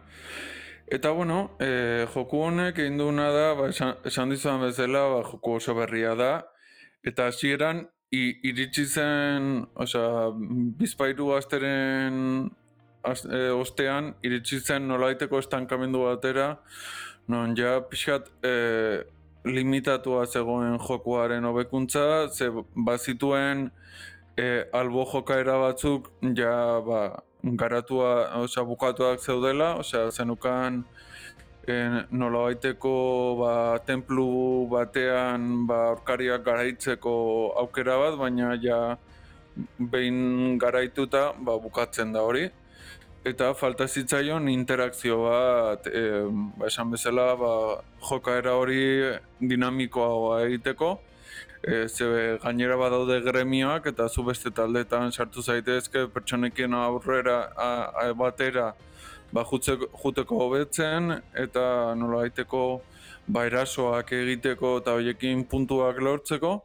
Eta bueno, e, joku honek egin da, ba, esan, esan dizudan bezala, ba, joku oso berria da. Eta hasieran iritsi zen, osea, bizpairu asteren az, e, ostean, iritsi zen nolaiteko estankamendu batera, non ja pixkat e, limitatua zegoen jokuaren hobekuntza, ze bazituen e, albo jokaera batzuk ja ba, garatua, osea, bukatuak zeudela, osea, zenukan e, nolabaiteko ba, templu batean ba, aurkariak garaitzeko aukera bat, baina ja behin garaituta ba, bukatzen da hori. Eta falta zitzaion interakzio bat, e, ba, esan bezala ba, jokaera hori dinamikoa egiteko, e, ze gainera badaude gremioak eta zu beste taldetan sartu zaitezke pertsonekin aurrera a, a, batera ba, jutzeko, juteko hobetzen eta nola aiteko ba, erasoak egiteko eta hoiekin puntuak lortzeko,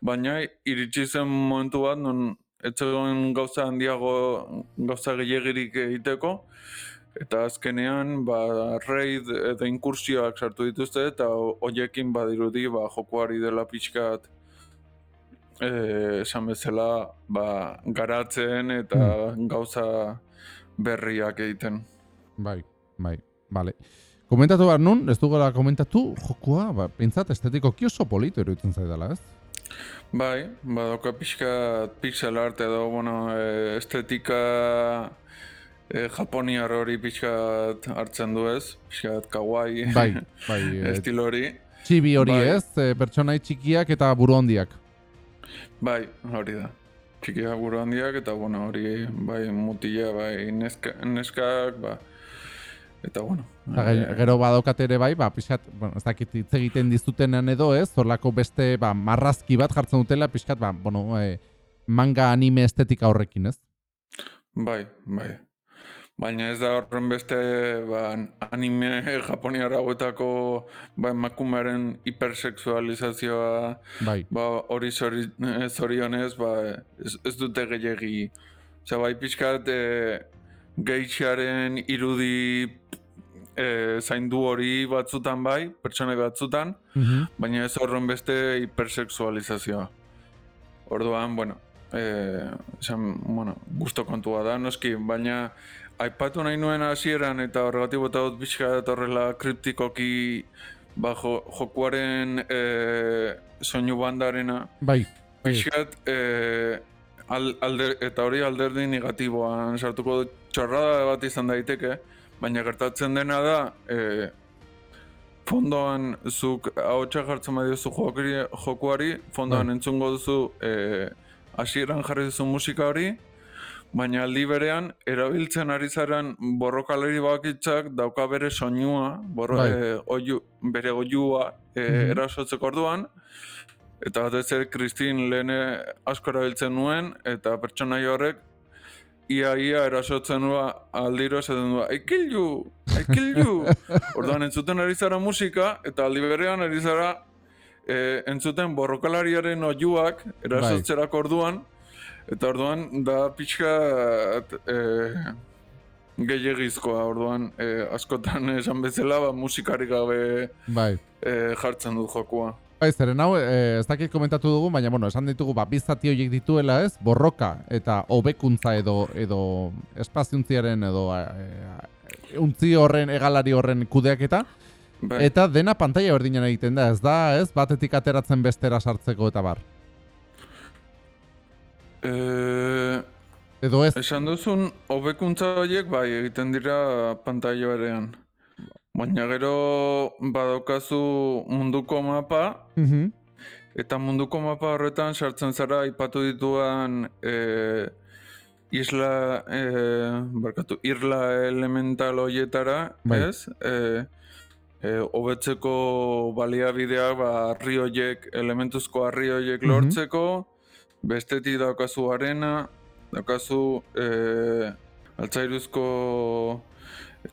baina iritsi zen momentu bat non etzegoen gauza handiago gauza gehiagirik egiteko, eta azkenean ba, raid edo inkursioak sartu dituzte eta hoiekin badirudi ba, jokoari dela pixkat eh, esan bezala ba, garatzen eta gauza berriak egiten. Bai, bai, bale. Komentatu behar nun, ez dugula komentatu, jokua, ba, pintzat estetikoki oso polito iruditzen zaidala, ez? Bai, badoka pixka pixel art edo, bueno, e, estetika e, japoniar hori pixkat hartzen du ez, pixkat kawaii Bai, bai, estilo hori. txibi hori bai. ez, e, pertsonai txikiak eta buru handiak. Bai, hori da. Txikia buru handiak eta, bueno, hori, bai, mutila, bai, neska, neskak, ba, eta, bueno. Eta eh, gero badaukat ere bai, ba, pixkat, bueno, ez dakit hitz egiten dizutenan edo ez, horlako beste ba, marrazki bat jartzen dutela, pixkat, ba, bueno, e, manga anime estetika horrekin, ez? Bai, bai. Baina ez da horren beste ba, anime japoniar hauetako ba, emakumearen hipersexualizazioa Bai, ba, hori zori, eh, zorionez ba, ez, ez dute gehiagi. Osea, bai pixkat e, geixaren irudi e, zaindu hori batzutan bai, pertsonai batzutan, mhm, baina ez horren beste hipersexualizazioa. Orduan, bueno, eh, esan, bueno, gusto kontua da, noski, baina aipatu nahi nuen hasieran eta horregatik bota dut pixka dut horrela kriptikoki ba, jo, jokuaren eh, soinu bandarena, bai, bai, pixkat eh, al, alder, eta hori alderdi negatiboan sartuko dut txorrada bat izan daiteke, baina gertatzen dena da eh, fondoan zuk ahotsa jartzen badiozu jokuari, jokuari fondoan Bai. entzungo duzu eh, hasieran jarri duzu musika hori, baina aldi berean erabiltzen ari zaren borrokalari bakitzak dauka bere soinua, borro, Bai. eh, oiu, bere oiua eh, Mhm. erasotzeko orduan, eta batez ere Kristin lehen asko erabiltzen nuen, eta pertsonai horrek ia ia erasotzen nua aldiro esaten du, I kill you, I kill you. Orduan entzuten ari zara musika, eta aldi berean ari zara eh, entzuten borrokalariaren oiuak erasotzerako orduan, eta orduan da pixka eh, gehiagizkoa, orduan eh, askotan esan bezala ba, musikarik gabe bai. eh, jartzen dut jokua. Bai, zeren hau, e, ez dakit komentatu dugu, baina, bueno, esan ditugu, ba, bizati horiek dituela, ez? Borroka eta hobekuntza edo, edo espaziuntziaren edo e, untzi horren, egalari horren kudeaketa, Bai. eta dena pantalla berdinan egiten da, ez da, ez? Batetik ateratzen bestera sartzeko eta bar. Eh, Edo ez, esan duzun, hobekuntza horiek bai egiten dira pantailo berean. Baina gero badaukazu munduko mapa, Mhm. eta munduko mapa horretan sartzen zara aipatu dituan eh, isla, eh, barkatu, irla elemental horietara, Bai. ez? Eh, eh, hobetzeko baliabideak ba, harri horiek, elementuzko harri horiek Mhm. lortzeko, bestetik daukazu arena, daukazu eh, altzairuzko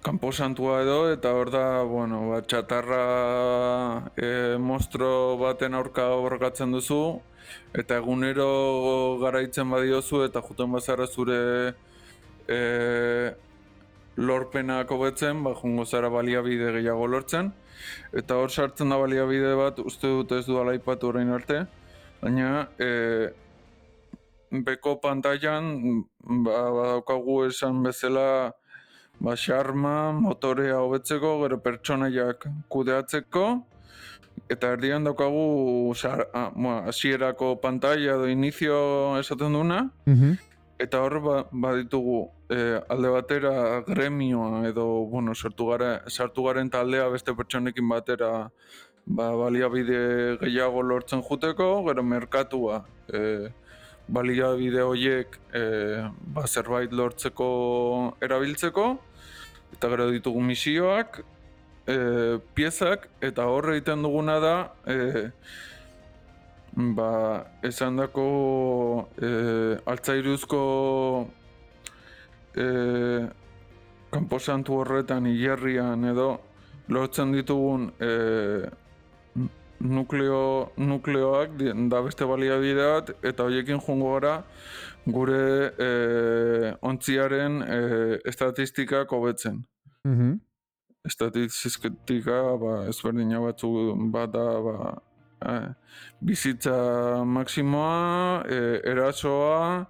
kanposantua edo, eta hor da, bueno, ba, txatarra eh, monstro baten aurka borrokatzen duzu, eta egunero garaitzen badiozu, eta juten bazara zure eh, lorpenak hobetzen, ba, jungo zara baliabide gehiago lortzen, eta hor sartzen da baliabide bat, uste dut ez du aipatu orain arte, baina e, beko pantailan ba, badaukagu esan bezala ba, xarma, motorea hobetzeko, gero pertsonaiak kudeatzeko, eta erdian daukagu ah, hasierako pantalla edo inizio esaten duna, Mhm. Eta hor ba, baditugu eh, alde batera gremioa edo bueno, sortu, gara, sartu garen taldea beste pertsonekin batera ba, baliabide gehiago lortzen juteko, gero merkatua eh, baliabide horiek eh, ba, zerbait lortzeko erabiltzeko, eta gero ditugu misioak, eh, piezak, eta hor egiten duguna da eh, Ba, esan dako e, altzairuzko e, kanposantu horretan hilerrian edo lortzen ditugun e, nukleo, nukleoak da beste baliabide bat eta horiekin jungo gara gure e, ontziaren e, estatistikak hobetzen. Mhm. Estatistika ba, ezberdina batzu bada ba, eh, bizitza maksimoa, e, erasoa,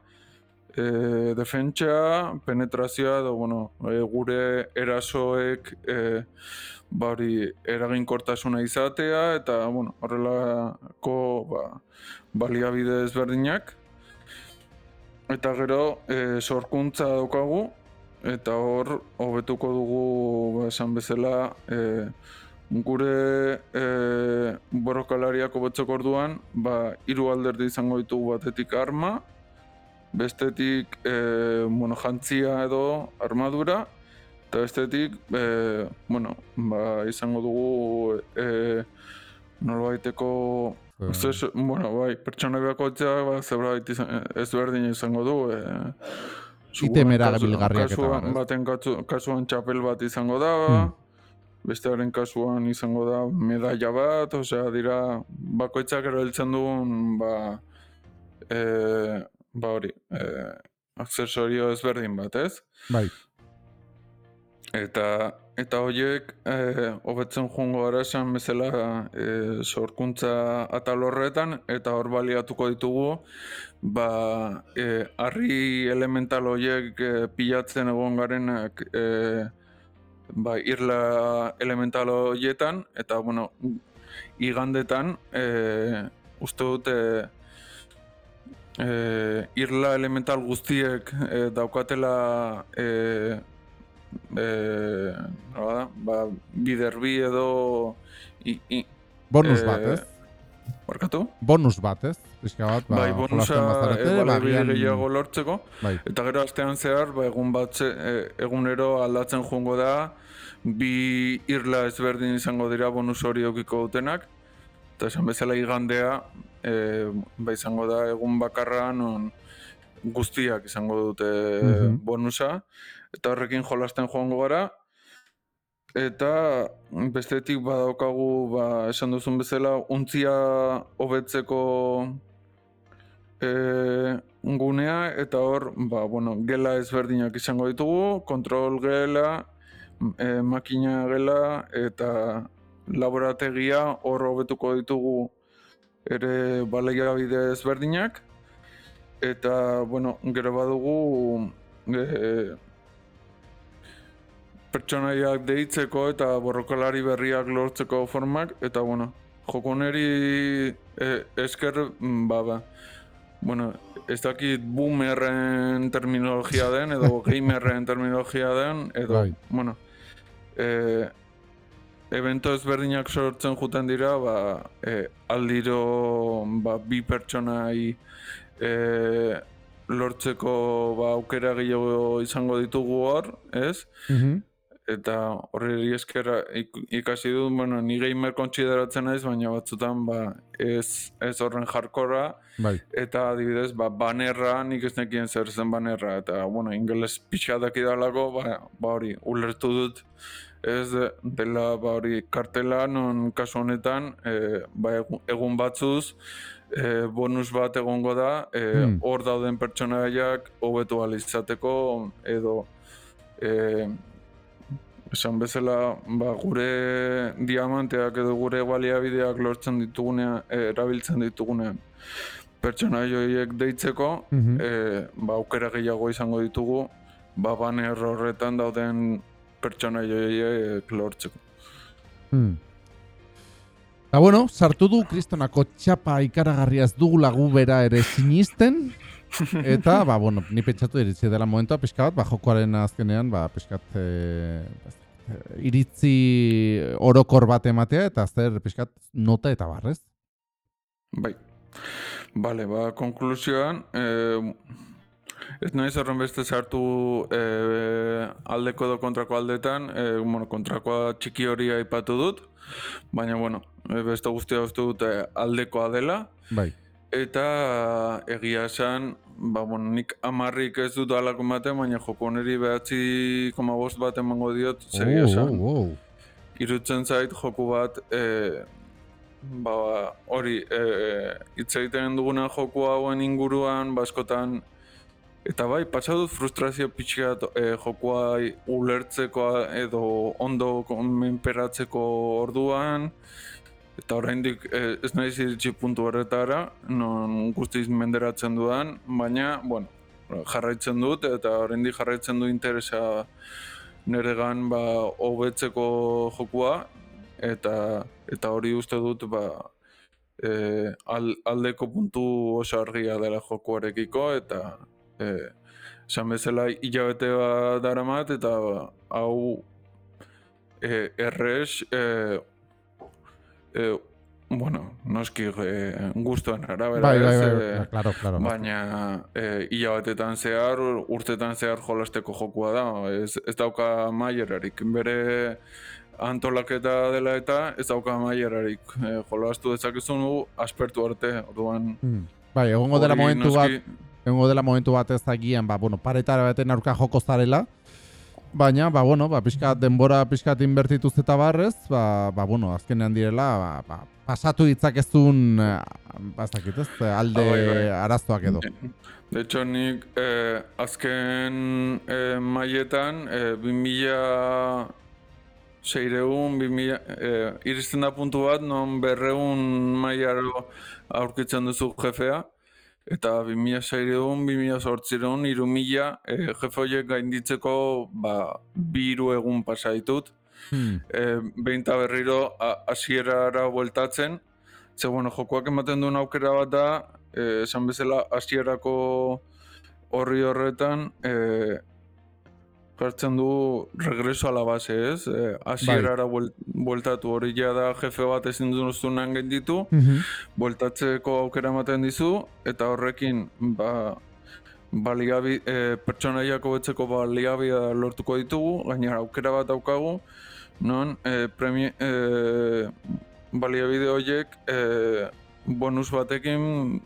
e, defentsa, penetrazioa edo bueno, e, gure erasoek e, ba hori eraginkortasuna izatea eta bueno, horrelako ba, baliabide ezberdinak. Eta gero e, sorkuntza daukagu eta hor hobetuko dugu ba, esan bezala e, gure e, borrokalariak hobetzeko orduan ba, hiru alderdi izango ditugu batetik arma, bestetik e, bueno, jantzia edo armadura, eta bestetik e, bueno, ba, izango dugu e, Eh, Zer, bueno, bai, pertsona bakoitza ba, zerbait izan, ez berdin izango du. E, Itemera bilgarriak eta bar? Baten katsu, kasuan txapel bat izango da, Hmm. bestearen kasuan izango da medaila bat, osea, dira, bakoitzak erabiltzen duen, ba, e, ba hori, e, aksesorio ezberdin bat, ez? Bai. Eta eta horiek eh, hobetzen joango gara esan bezala eh, sorkuntza atal horretan eta hor baliatuko ditugu ba eh, harri elemental horiek eh, pilatzen egon garenak eh, ba, irla elemental horietan eta bueno igandetan eh, uste dut eh, eh, irla elemental guztiek eh, daukatela eh, eh, nola ba, biderbi edo i, i, Bonus Eh, bat, ez? barkatu? Bonus bat, ez? Pixka bat, ba, bai, bonusa e, ba, agian- gehiago lortzeko. Bai. Eta gero astean zehar, ba, egun bat egunero aldatzen joango da, bi irla ezberdin izango dira bonus hori eukiko dutenak. Eta esan bezala igandea, e, ba izango da egun bakarra non guztiak izango dute Mhm. bonusa. Eta horrekin jolasten joango gara. Eta bestetik badaukagu, ba, esan duzun bezala, untzia hobetzeko e, gunea. Eta hor, ba, bueno, gela ezberdinak izango ditugu, kontrol gela, e, makina gela eta laborategia hor hobetuko ditugu ere baliabide ezberdinak. Eta bueno, gero badugu e, pertsonaiak deitzeko eta borrokalari berriak lortzeko formak eta bueno, joko neri e, esker mm, ba, ba, bueno, ez dakit boomerren terminologia den edo gamerren terminologia den edo, Bai. bueno, e, evento ezberdinak sortzen juten dira, ba, e, aldiro ba, bi pertsonai e, lortzeko ba, aukera gehiago izango ditugu hor, ez? Mhm. Eta horri esker ik- ikasi dut, bueno, ni gamer kontsideratzen naiz, baina batzutan ba, ez, ez horren jarkora, Bai. eta adibidez, ba, banerra, nik ez nekien zer zen banerra, eta, bueno, ingeles pixka dakidalako, ba, ba hori, ulertu dut, ez de- dela, ba hori, kartela, non kasu honetan, e, ba, egun, batzuz, e, bonus bat egongo da, e, Hmm. hor dauden pertsonaiak hobetu ahal izateko, edo, e, esan bezala, ba, gure diamanteak edo gure baliabideak lortzen ditugunean, e, erabiltzen ditugunean, pertsonai horiek deitzeko, Mhm. e, ba, aukera gehiago izango ditugu, ba, banner horretan dauden pertsonai horiek lortzeko. Hmm. Eta bueno, sartu du kristonako txapa ikaragarria ez dugula gu bera ere sinisten. Eta, ba, bueno, ni pentsatu iritzi dela momentua pixka bat, ba, jokoaren azkenean, ba, pixkat e, iritzi orokor bat ematea, eta zer pixkat nota eta barrez. Bai. Bale, ba, konklusioan, eh, ez naiz horren beste sartu eh, aldeko edo kontrako aldetan, eh, bueno, kontrakoa txiki hori aipatu dut, baina, bueno, eh, beste guztia uste dut aldekoa dela, Bai. Eta egia esan, ba, bueno, nik amarrik ez dut alako ematen, baina joko behatzi koma bost bat emango diot, zer egia esan. oh, oh. Irutzen zait joku bat, e, ba, hori, e, hitz egiten duguna joku hauen inguruan, baskotan, eta bai, pasa dut frustrazio pixkat e, jokua ulertzeko edo ondo menperatzeko orduan, Eta oraindik eh, ez naiz iritsi puntu horretara, non guztiz menderatzen dudan, baina, bueno, jarraitzen dut eta oraindik jarraitzen du interesa neregan ba hobetzeko jokua eta eta hori uste dut ba e, aldeko puntu oso argia dela jokuarekiko eta eh esan bezala hilabete bat daramat eta hau e, erres e, e, bueno, noski e, guztuan arabera Bai, bai, ez, bai, e, bai, claro, claro. baina e, hilabetetan zehar, urtetan zehar jolasteko jokua da, ez, ez dauka maierarik, bere antolaketa dela eta ez dauka maierarik, e, jolastu dezakezun du, aspertu arte, orduan... Hmm. Bai, egongo dela momentu bat, noski- egongo dela momentu bat ez dagian, ba, bueno, paretara baten aurka joko zarela, baina, ba, bueno, ba, pixkat denbora pixkat inbertituz eta barrez, ba, ba, bueno, azkenean direla, ba, ba, pasatu ditzakezun, eh, ba, ez alde Ah, bai, bai. arazoak edo. De hecho, nik eh, azken eh, mailetan, eh, 2000 seireun, 2000, eh, iristen da puntu bat, non berreun mailaro aurkitzen duzu jefea, eta 2000 seireun, 2000 sortzireun, iru mila, eh, jefe horiek gainditzeko, ba, bi hiru egun pasa ditut, Hmm. e, behin eta berriro hasierara bueltatzen. Ze, bueno, jokoak ematen duen aukera bat da, e, esan bezala hasierako horri horretan, e, jartzen du regreso a la base, ez? E, hasierara buel, bueltatu hori ja da jefe bat ezin duzunan genditu, Mhm. bueltatzeko aukera ematen dizu, eta horrekin, ba, baliabi, e, pertsonaiak hobetzeko baliabia lortuko ditugu, gainera aukera bat daukagu, non e, premi, e, baliabide horiek e, bonus batekin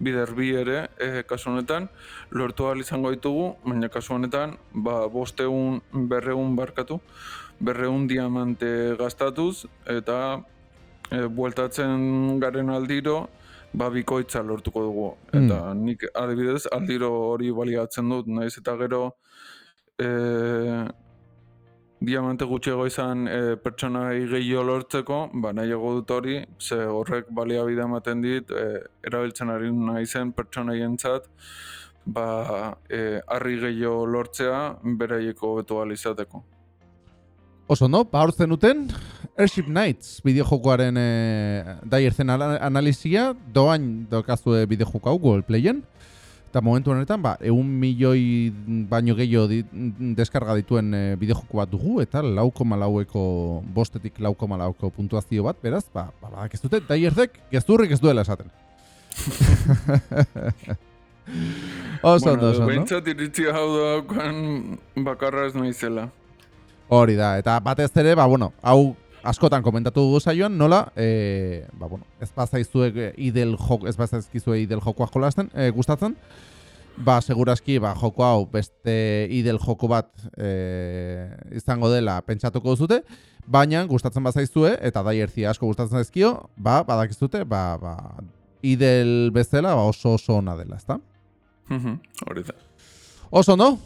bider bi ere, e, kasu honetan, lortu ahal izango ditugu, baina kasu honetan, ba, bosteun, berreun barkatu, berreun diamante gastatuz, eta e, bueltatzen garen aldiro, ba, bikoitza lortuko dugu. Eta nik adibidez, aldiro hori baliatzen dut, naiz eta gero e, diamante gutxiago izan e, pertsonai gehiago lortzeko, ba, nahiago dut hori, ze horrek baliabide ematen dit, e, erabiltzen ari naizen pertsonaientzat, ba, e, harri gehiago lortzea, beraieko betu izateko. Oso no, ba hor zenuten Airship Nights bideojokoaren e, daier zen ala- analizia doain daukazue bideojoko hau Google Playen eta momentu honetan ba, eun milioi baino gehiago di, deskarga dituen e, bideojoko bat dugu eta lauko malaueko bostetik lauko malauko puntuazio bat beraz, ba, ba, ba ez dute daierzek gezurrik ez duela esaten Oso ondo, oso ondo. Behintzat iritzi hau daukan bakarra ez naizela. Hori da, eta batez ere, ba, bueno, hau askotan komentatu dugu saioan, nola, e, ba, bueno, ez bazaizuek e, idel jok, ez bazaizkizue idel jokoak jolasten, e, gustatzen, ba, seguraski, ba, joko hau beste idel joko bat e, izango dela pentsatuko duzute, baina gustatzen bazaizue, eta daierzi asko gustatzen zaizkio, ba, badakizute, ba, ba, idel bezala ba, oso oso ona dela, ezta? Mhm, Hori da. Oso no,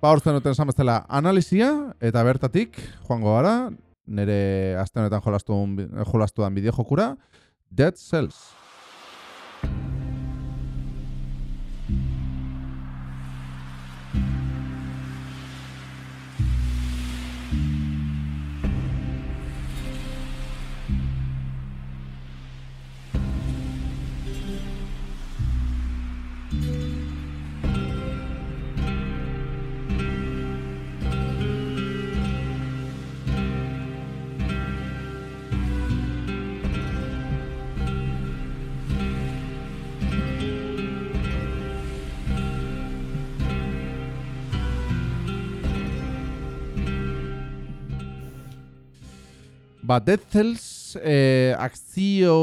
ba hor zenuten esan bezala analizia, eta bertatik, joango gara, nire aste honetan jolastu, jolastuan bideo jokura, Dead Cells. Ba, Dead Cells eh, akzio,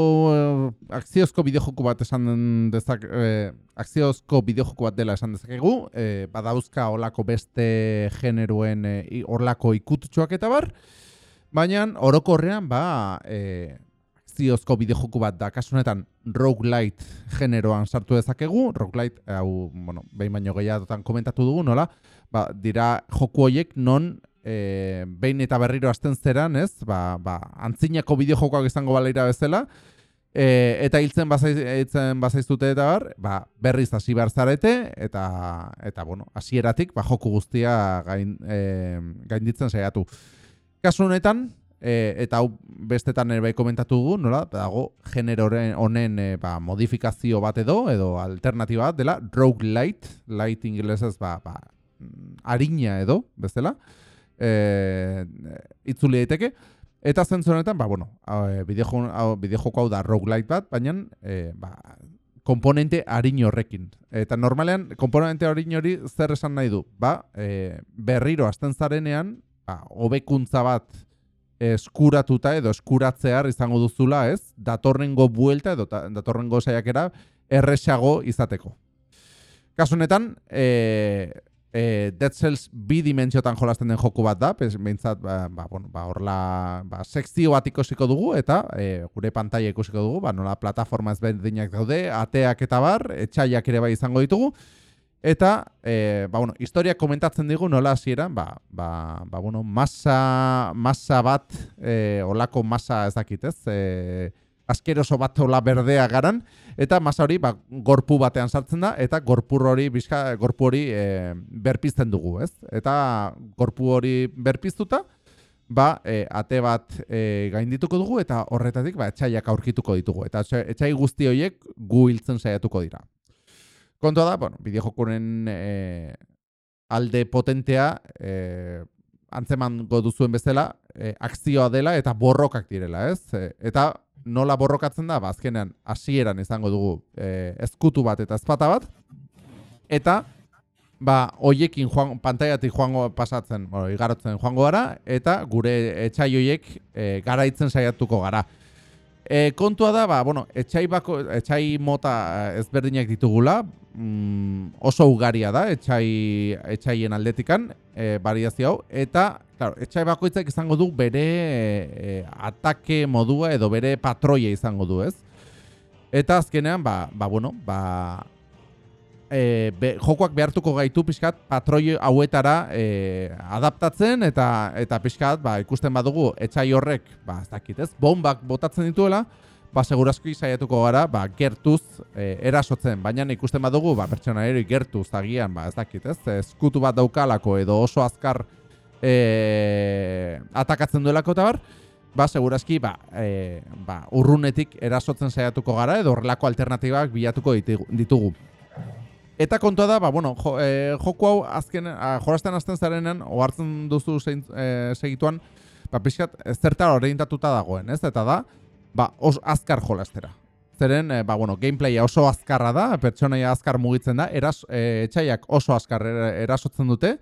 akziozko bideojoku bat esan dezak, eh, akziozko bideojoku bat dela esan dezakegu, eh, badauzka olako beste generoen eh, orlako ikututxoak eta bar, baina orokorrean ba eh, akziozko bideojoku bat da, kasunetan roguelite generoan sartu dezakegu, roguelite, hau, bueno, behin baino gehiagotan komentatu dugu, nola, ba, dira joku horiek non e, behin eta berriro hasten zeran, ez? Ba, ba, antzinako bideojokoak izango baleira bezala, e, eta hiltzen bazaitzen bazaiztute eta bar, ba, berriz hasi behar zarete, eta, eta bueno, hasieratik ba, joku guztia gain, e, gainditzen saiatu. Kasu honetan, e, eta hau bestetan ere bai komentatu dugu, nola, dago genero honen e, ba, modifikazio bat edo, edo alternatiba bat dela, roguelite, light inglesez, ba, ba, mm, harina edo, bezala, e, itzuli daiteke. Eta zentzu honetan, ba, bueno, bideojoko hau da roguelite bat, baina e, ba, komponente harin horrekin. Eta normalean, komponente harin hori zer esan nahi du? Ba, e, berriro azten zarenean, ba, hobekuntza bat eskuratuta edo eskuratzear izango duzula, ez? Datorrengo buelta edo datorrengo saiakera erresago izateko. Kasu honetan, e, e, Dead Cells bi dimentsiotan jolasten den joku bat da, behintzat, ba, ba, bueno, ba, orla, ba, sekzio bat ikusiko dugu, eta e, gure pantaia ikusiko dugu, ba, nola plataforma ezberdinak daude, ateak eta bar, etxaiak ere bai izango ditugu, eta, e, ba, bueno, historia komentatzen digu, nola hasieran, ba, ba, ba, bueno, masa, masa bat, e, olako masa ez dakit, ez, e, askeroso bat ola berdea garan, eta masa hori ba, gorpu batean sartzen da, eta gorpur hori, bizka, gorpu hori e, berpizten dugu, ez? Eta gorpu hori berpiztuta, ba, e, ate bat e, gaindituko dugu, eta horretatik ba, etxaiak aurkituko ditugu, eta etxai guzti horiek gu hiltzen saiatuko dira. Kontua da, bueno, bideojokuren e, alde potentea, e, antzeman goduzuen bezala, e, akzioa dela eta borrokak direla, ez? E, eta nola borrokatzen da, ba, azkenean hasieran izango dugu e, ezkutu bat eta ezpata bat, eta ba, hoiekin joan, pantaiatik joango pasatzen, bueno, igarotzen joango gara, eta gure etxai hoiek e, garaitzen saiatuko gara. E, kontua da, ba, bueno, etxai, bako, etxai mota ezberdinak ditugula, mm, oso ugaria da, etxai, etxaien aldetikan, e, variazio hau, eta Claro, etxai bakoitzak izango du bere e, atake modua edo bere patroia izango du, ez? Eta azkenean, ba, ba bueno, ba, e, be, jokoak behartuko gaitu pixkat patroi hauetara e, adaptatzen eta eta pixkat, ba, ikusten badugu etxai horrek, ba, ez dakit, ez? Bombak botatzen dituela, ba, segurazko izaiatuko gara, ba, gertuz e, erasotzen, baina ikusten badugu, ba, pertsona eri gertuz agian, ba, ez dakit, ez? Eskutu bat daukalako edo oso azkar e, atakatzen duelako eta bar, ba, segurazki, ba, e, ba, urrunetik erasotzen saiatuko gara, edo horrelako alternatibak bilatuko ditugu. Eta kontua da, ba, bueno, jo, e, joku hau azken, a, jorazten azten zarenean, ohartzen duzu zein, e, segituan, ba, pixkat, zertar orientatuta dagoen, ez? Eta da, ba, os, azkar jolastera. Zeren, e, ba, bueno, gameplaya oso azkarra da, pertsonaia azkar mugitzen da, eras, e, etxaiak oso azkar erasotzen dute,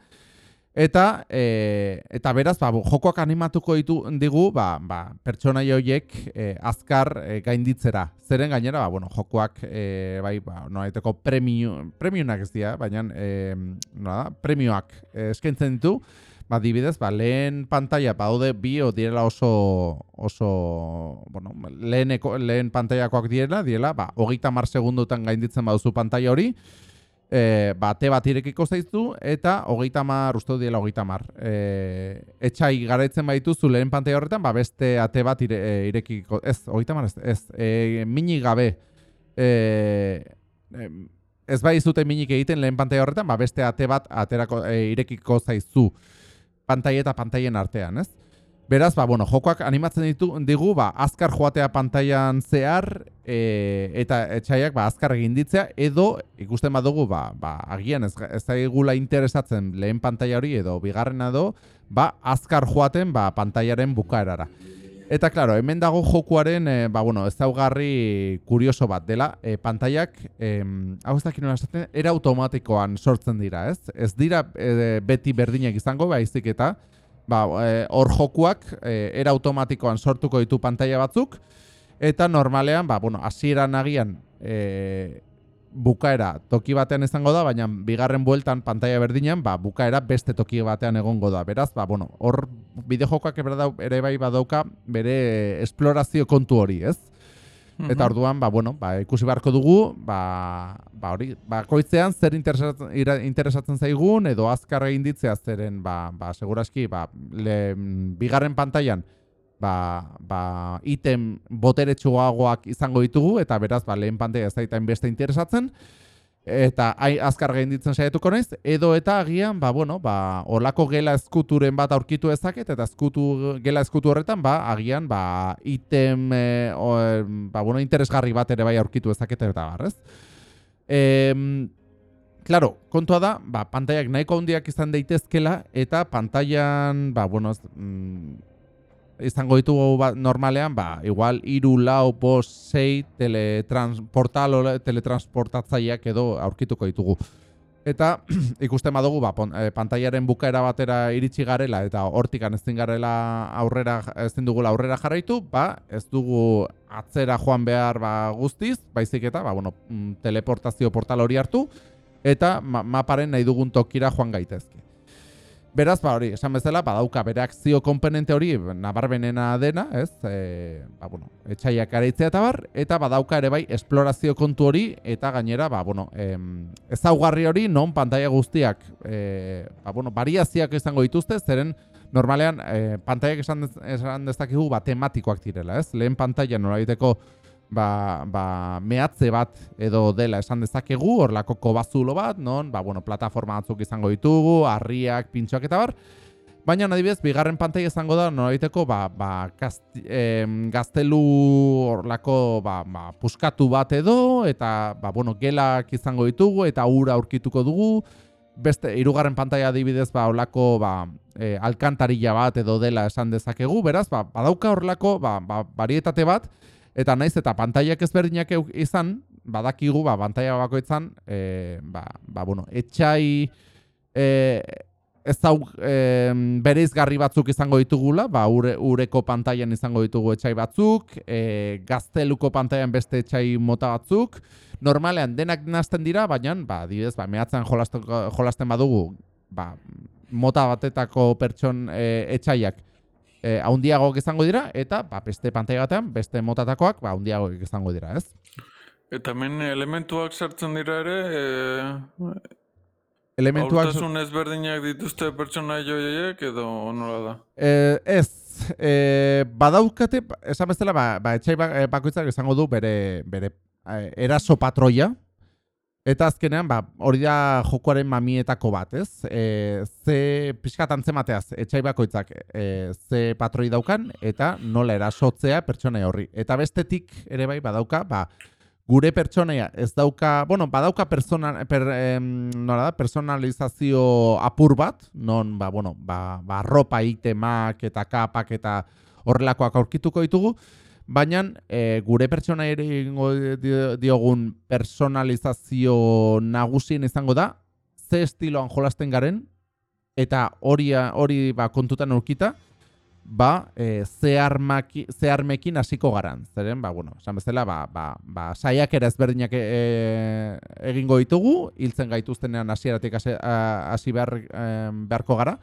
Eta e, eta beraz ba, jokoak animatuko ditu digu ba, ba, pertsonai horiek e, azkar e, gainditzera. Zeren gainera ba, bueno, jokoak e, bai ba noraiteko premiu premiunak ez dira, baina e, nola premioak eskaintzen ditu. Ba, dibidez, ba, lehen pantalla daude bi o direla oso oso bueno, leheneko, lehen pantailakoak direla, direla, ba, hogeita mar segundutan gainditzen baduzu pantalla hori, e, bate bat irekiko zaizu eta hogeita mar, uste diela hogeita mar. E, etxai garaitzen baituzu lehen pantei horretan, ba beste ate bat ire, e, irekiko, ez, hogeita mar, ez, ez e, mini gabe, e, e, ez bai zute minik egiten lehen pantei horretan, ba beste ate bat aterako, e, irekiko zaizu pantai eta pantaien artean, ez? Beraz, ba, bueno, jokoak animatzen ditu, digu, ba, azkar joatea pantailan zehar, e, eta etxaiak, ba, azkar egin ditzea, edo, ikusten badugu, ba, ba, agian ez, ez da interesatzen lehen pantaia hori, edo, bigarren edo, ba, azkar joaten, ba, pantailaren bukaerara. Eta, klaro, hemen dago jokuaren, e, ba, bueno, ez daugarri kurioso bat, dela, e, pantaiak, e, hau ez dakit esaten, era automatikoan sortzen dira, ez? Ez dira e, beti berdinak izango, ba, izik eta, ba, e, hor jokuak e, era automatikoan sortuko ditu pantalla batzuk, eta normalean, ba, bueno, hasieran agian e, bukaera toki batean izango da, baina bigarren bueltan pantalla berdinean, ba, bukaera beste toki batean egongo da. Beraz, ba, bueno, hor bideojokoak ere bai badauka bere esplorazio kontu hori, ez? Eta orduan, ba, bueno, ba, ikusi beharko dugu, ba, ba, hori, ba, koitzean zer interesatzen, interesatzen zaigun, edo azkar egin ditzea zeren, ba, ba, seguraski, ba, le, bigarren pantailan, ba, ba, item boteretsuagoak izango ditugu, eta beraz, ba, lehen pantaia ez daita beste interesatzen, eta ai, azkar ditzen saiatuko naiz, edo eta agian, ba, bueno, ba, olako gela eskuturen bat aurkitu ezaket, eta eskutu, gela eskutu horretan, ba, agian, ba, item, e, o, ba, bueno, interesgarri bat ere bai aurkitu ezaket, eta barrez. E, Claro, kontua da, ba, pantaiak nahiko handiak izan daitezkela eta pantaian, ba, bueno, mm, izango ditugu ba, normalean, ba, igual iru, lau, bos, sei teletransportal teletransportatzaileak edo aurkituko ditugu. Eta ikusten badugu, ba, pon, e, pantaiaren bukaera batera iritsi garela eta hortikan ez garela aurrera, ez dugula aurrera jarraitu, ba, ez dugu atzera joan behar ba, guztiz, baizik eta, ba, bueno, mm, teleportazio portal hori hartu, eta maparen nahi dugun tokira joan gaitezke. Beraz, ba hori, esan bezala, badauka bere akzio komponente hori nabarbenena dena, ez? E, ba, bueno, etxaiak areitzea eta bar, eta badauka ere bai esplorazio kontu hori, eta gainera, ba, bueno, em, ezaugarri hori non pantaia guztiak, e, ba, bueno, bariaziak izango dituzte, zeren normalean e, pantaiak esan, esan dezakigu ba, tematikoak direla, ez? Lehen pantaia norabiteko ba, ba, mehatze bat edo dela esan dezakegu, horlako kobazulo bat, non, ba, bueno, plataforma batzuk izango ditugu, harriak, pintxoak eta bar, baina adibidez, bigarren pantai izango da, noraiteko, ba, ba, gaztelu horlako, ba, ba, puskatu bat edo, eta, ba, bueno, gelak izango ditugu, eta ura aurkituko dugu, beste, irugarren pantaia adibidez, ba, horlako, ba, e, alkantarilla bat edo dela esan dezakegu, beraz, ba, badauka horlako, ba, ba, barietate bat, Eta naiz eta pantaiak ezberdinak izan, badakigu ba pantaia bakoitzan, eh ba, ba bueno, etxai eh ez hau e, bereizgarri batzuk izango ditugula, ba ure, ureko pantailan izango ditugu etxai batzuk, e, gazteluko pantailan beste etxai mota batzuk. Normalean denak nazten dira, baina ba adibidez, ba mehatzen jolasten jolasten badugu, ba mota batetako pertson e, etxaiak eh haundiagoak izango dira eta ba beste pantai batean beste motatakoak ba haundiagoak izango dira, ez? Eta hemen elementuak sartzen dira ere, eh elementuak Hortasun ezberdinak dituzte pertsona joiek edo nola da? Eh, ez, eh, badaukate, esan bezala, ba, ba, etxai eh, bakoitzak izango du bere, bere eh, eraso patroia, Eta azkenean, ba, hori da jokoaren mamietako bat, ez? E, ze pixkat antzemateaz, etxai bakoitzak e, ze patroi daukan, eta nola erasotzea pertsonai horri. Eta bestetik ere bai badauka, ba, gure pertsonaia ez dauka, bueno, badauka persona, per, em, nola da, personalizazio apur bat, non, ba, bueno, ba, ba, ropa itemak eta kapak eta horrelakoak aurkituko ditugu, Baina e, gure pertsona ere diogun personalizazio nagusien izango da, ze estiloan jolasten garen, eta hori, hori ba, kontutan aurkita, ba, e, ze, armaki, ze armekin hasiko garan. Zeren, ba, bueno, esan bezala, ba, ba, ba, saiak ere ezberdinak e, egingo ditugu, hiltzen gaituztenean hasieratik hasi behar, e, beharko gara,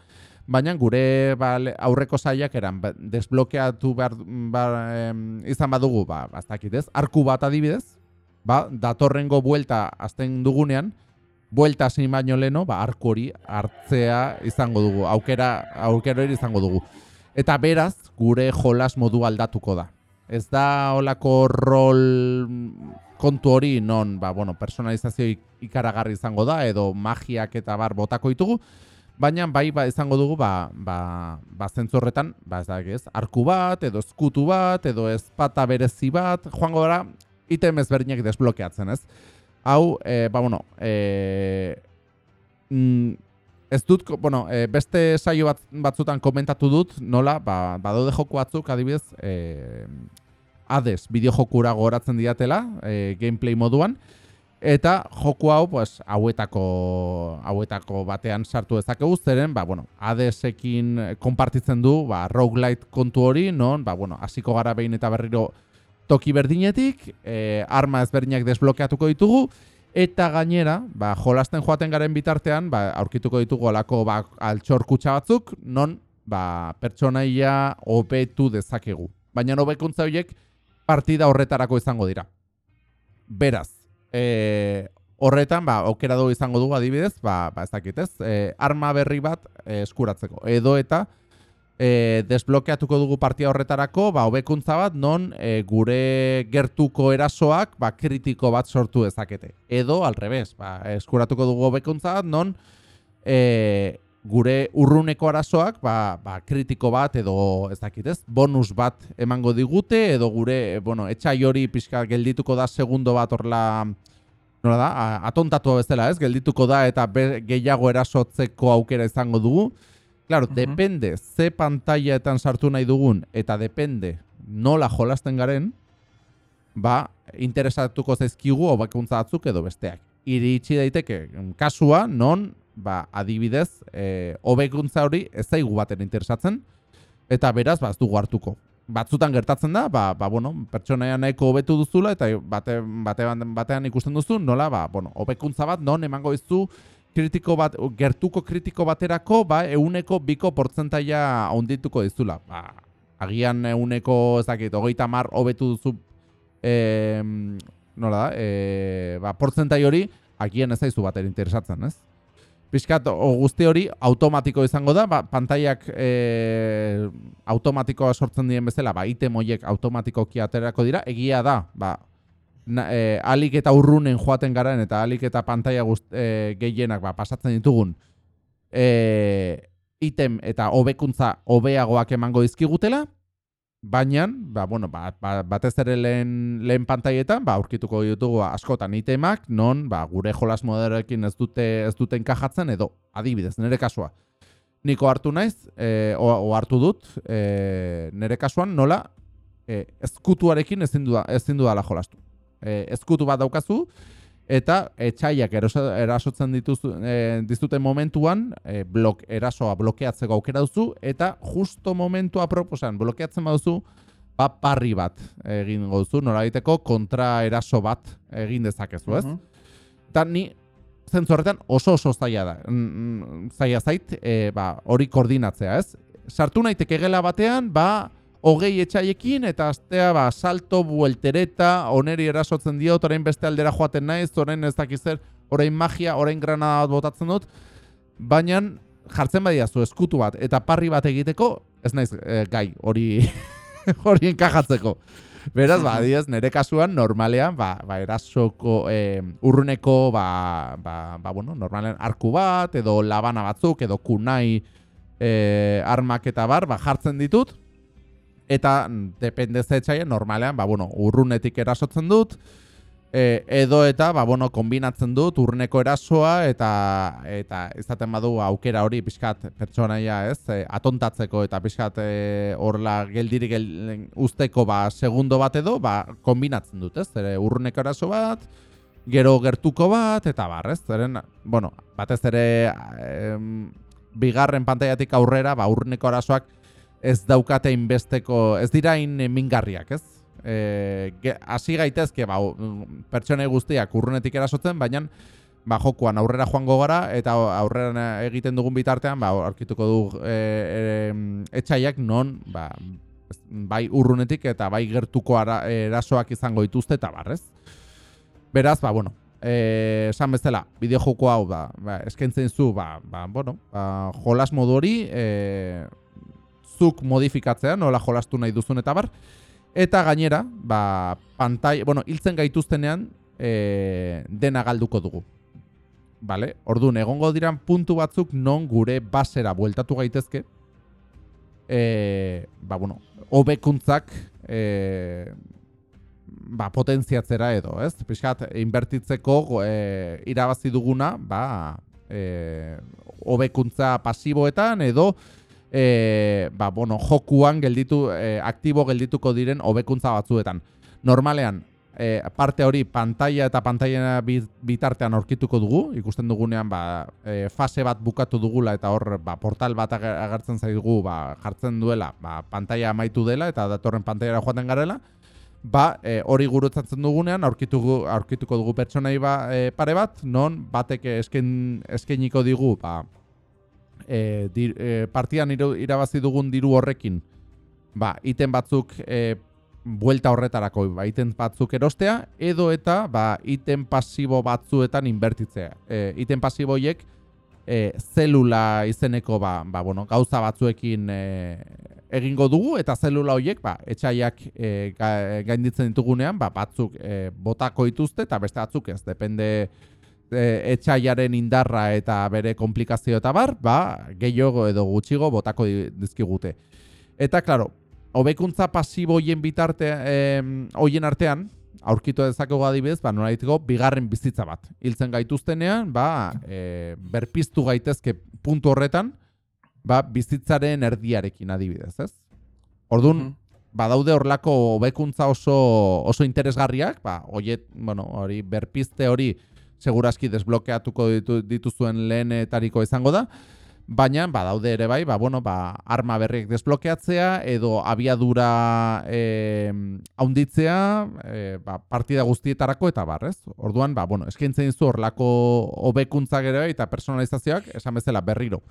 baina gure ba, aurreko saiak eran ba, desblokeatu behar ba, izan badugu, ba, bastakit ez, arku bat adibidez, ba, datorrengo buelta azten dugunean, buelta hasi baino leno, ba, arku hori hartzea izango dugu, aukera, aukera hori izango dugu. Eta beraz, gure jolas modu aldatuko da. Ez da olako rol kontu hori non, ba, bueno, personalizazio ikaragarri izango da, edo magiak eta bar botako ditugu, Baina bai ba, izango dugu ba, ba, ba zentzorretan, ba ez da ez, arku bat, edo eskutu bat, edo ezpata berezi bat, joango gara, item ezberdinak desblokeatzen, ez? Hau, e, ba, bueno, e, mm, ez dut, bueno, e, beste saio bat, batzutan komentatu dut, nola, ba, badaude joku batzuk, adibidez, e, Hades, bideo jokura goratzen diatela, e, gameplay moduan, Eta joku hau, pues, hauetako, hauetako batean sartu dezakegu, zeren, ba, bueno, Hadesekin konpartitzen du, ba, roguelite kontu hori, non, ba, bueno, hasiko gara behin eta berriro toki berdinetik, e, arma ezberdinak desblokeatuko ditugu, eta gainera, ba, jolasten joaten garen bitartean, ba, aurkituko ditugu alako ba, altxor kutsa batzuk, non ba, pertsonaia hobetu dezakegu. Baina hobekuntza horiek partida horretarako izango dira. Beraz, e, horretan, ba, okera du izango dugu adibidez, ba, ba ez dakit ez, e, arma berri bat e, eskuratzeko. Edo eta e, desblokeatuko dugu partia horretarako, ba, hobekuntza bat, non e, gure gertuko erasoak ba, kritiko bat sortu dezakete. Edo, al revés, ba, eskuratuko dugu hobekuntza bat, non e, gure urruneko arazoak ba, ba, kritiko bat edo ez dakit ez, bonus bat emango digute edo gure, bueno, etxai hori pixka geldituko da segundo bat horla nola da, atontatu bezala ez, geldituko da eta gehiago erasotzeko aukera izango dugu. Claro, depende ze pantailaetan sartu nahi dugun eta depende nola jolasten garen, ba, interesatuko zaizkigu hobakuntza batzuk edo besteak. Iritsi daiteke kasua non ba, adibidez, e, hobekuntza hori ez zaigu baten interesatzen, eta beraz, ba, ez dugu hartuko. Batzutan gertatzen da, ba, ba bueno, pertsonaia nahiko hobetu duzula, eta bate, bate, batean ikusten duzu, nola, ba, bueno, hobekuntza bat, non emango izu, kritiko bat, gertuko kritiko baterako, ba, euneko biko portzentaia ondituko dizula. Ba, agian euneko, ez dakit, hogeita mar hobetu duzu, e, nola da, e, ba, portzentai hori, agian ez zaizu bater interesatzen, ez? Piskat, o guzti hori automatiko izango da, ba, pantaiak e, automatikoa sortzen dien bezala, ba, item horiek automatikoki aterako dira, egia da, ba, na, e, alik eta urrunen joaten garen eta alik eta pantaia guzt, e, gehienak ba, pasatzen ditugun e, item eta hobekuntza hobeagoak emango dizkigutela, Baina, ba, bueno, ba, ba, batez ere lehen, lehen pantaietan, ba, aurkituko ditugu askotan itemak, non ba, gure jolas moderekin ez dute ez dute enkajatzen, edo adibidez, nire kasua. Niko hartu naiz, e, o, o hartu dut, e, nire kasuan nola e, ezkutuarekin ezin du dala jolastu. E, ezkutu bat daukazu, eta etxaiak erasotzen dituzu, e, dizuten momentuan e, blok, erasoa blokeatzeko aukera duzu eta justo momentua proposan blokeatzen baduzu ba, parri bat egin gozu, norabiteko kontra eraso bat egin dezakezu, ez? Eta ni zentzu horretan oso oso zaila da. Zaila zait, e, ba, hori koordinatzea, ez? Sartu naiteke gela batean, ba, hogei etxaiekin, eta astea, ba, salto, bueltereta, oneri erasotzen dio, orain beste aldera joaten naiz, orain ez dakizer, orain magia, orain granada bat botatzen dut, baina jartzen badia zu eskutu bat, eta parri bat egiteko, ez naiz e, gai, hori hori enkajatzeko. Beraz, ba, diez, nire kasuan, normalean, ba, ba erasoko, e, urruneko, ba, ba, ba, bueno, normalean, arku bat, edo labana batzuk, edo kunai e, armak eta bar, ba, jartzen ditut, eta depende zetxaien normalean, ba, bueno, urrunetik erasotzen dut, e, edo eta, ba, bueno, kombinatzen dut urruneko erasoa, eta eta izaten badu aukera hori pixkat pertsonaia ez, e, atontatzeko eta pixkat e, horla geldirik gel, usteko ba, segundo bat edo, ba, kombinatzen dut, ez, ere urruneko eraso bat, gero gertuko bat, eta barrez, zeren, bueno, batez ere em, bigarren pantaiatik aurrera, ba, urruneko erasoak, ez daukate inbesteko, ez dira in mingarriak, ez? E, hasi gaitezke, ba, pertsonei guztiak urrunetik erasotzen, baina ba, jokuan aurrera joango gara, eta aurrera egiten dugun bitartean, ba, aurkituko du e, e, etxaiak non, ba, bai urrunetik eta bai gertuko ara, erasoak izango dituzte eta barrez. Beraz, ba, bueno, eh, esan bezala, bideo joko hau, ba, ba, eskaintzen zu, ba, ba, bueno, ba, jolas modu hori, eh, zuk modifikatzea, nola jolastu nahi duzun eta bar. Eta gainera, ba, pantai, bueno, hiltzen gaituztenean e, dena galduko dugu. Vale? Orduan, egongo diran puntu batzuk non gure basera bueltatu gaitezke. E, ba, bueno, obekuntzak e, ba, potentziatzera edo, ez? Piskat, inbertitzeko e, irabazi duguna, ba, e, obekuntza pasiboetan edo e, ba, bueno, jokuan gelditu, e, aktibo geldituko diren hobekuntza batzuetan. Normalean, e, parte hori pantalla eta pantalla bitartean aurkituko dugu, ikusten dugunean ba, e, fase bat bukatu dugula eta hor ba, portal bat agertzen zaigu ba, jartzen duela, ba, pantalla amaitu dela eta datorren pantailara joaten garela, ba, e, hori gurutzatzen dugunean aurkituko, aurkituko dugu pertsonai ba, e, pare bat, non batek esken, eskeniko digu ba, e, dir, e, partian irabazi dugun diru horrekin ba, iten batzuk e, buelta horretarako ba, iten batzuk erostea edo eta ba, iten pasibo batzuetan inbertitzea. E, iten pasiboiek e, zelula izeneko ba, ba, bueno, gauza batzuekin e, egingo dugu eta zelula horiek ba, etxaiak e, gainditzen ditugunean ba, batzuk e, botako dituzte eta beste batzuk ez, depende e, etxaiaren indarra eta bere komplikazio eta bar, ba, gehiago edo gutxigo botako dizkigute. Eta, klaro, hobekuntza pasibo hoien bitarte, hoien artean, aurkitu dezakegu adibidez, ba, nora bigarren bizitza bat. Hiltzen gaituztenean, ba, e, berpiztu gaitezke puntu horretan, ba, bizitzaren erdiarekin adibidez, ez? Orduan, mm -hmm. badaude horlako hobekuntza oso oso interesgarriak, ba, oiet, bueno, hori berpizte hori segurazki desblokeatuko ditu, dituzuen lehenetariko izango da, baina badaude ere bai, ba, bueno, ba, arma berriek desblokeatzea edo abiadura haunditzea, e, ba, partida guztietarako eta bar, ez? Orduan, ba, bueno, eskaintzen dizu horlako hobekuntza gero eta personalizazioak esan bezala berriro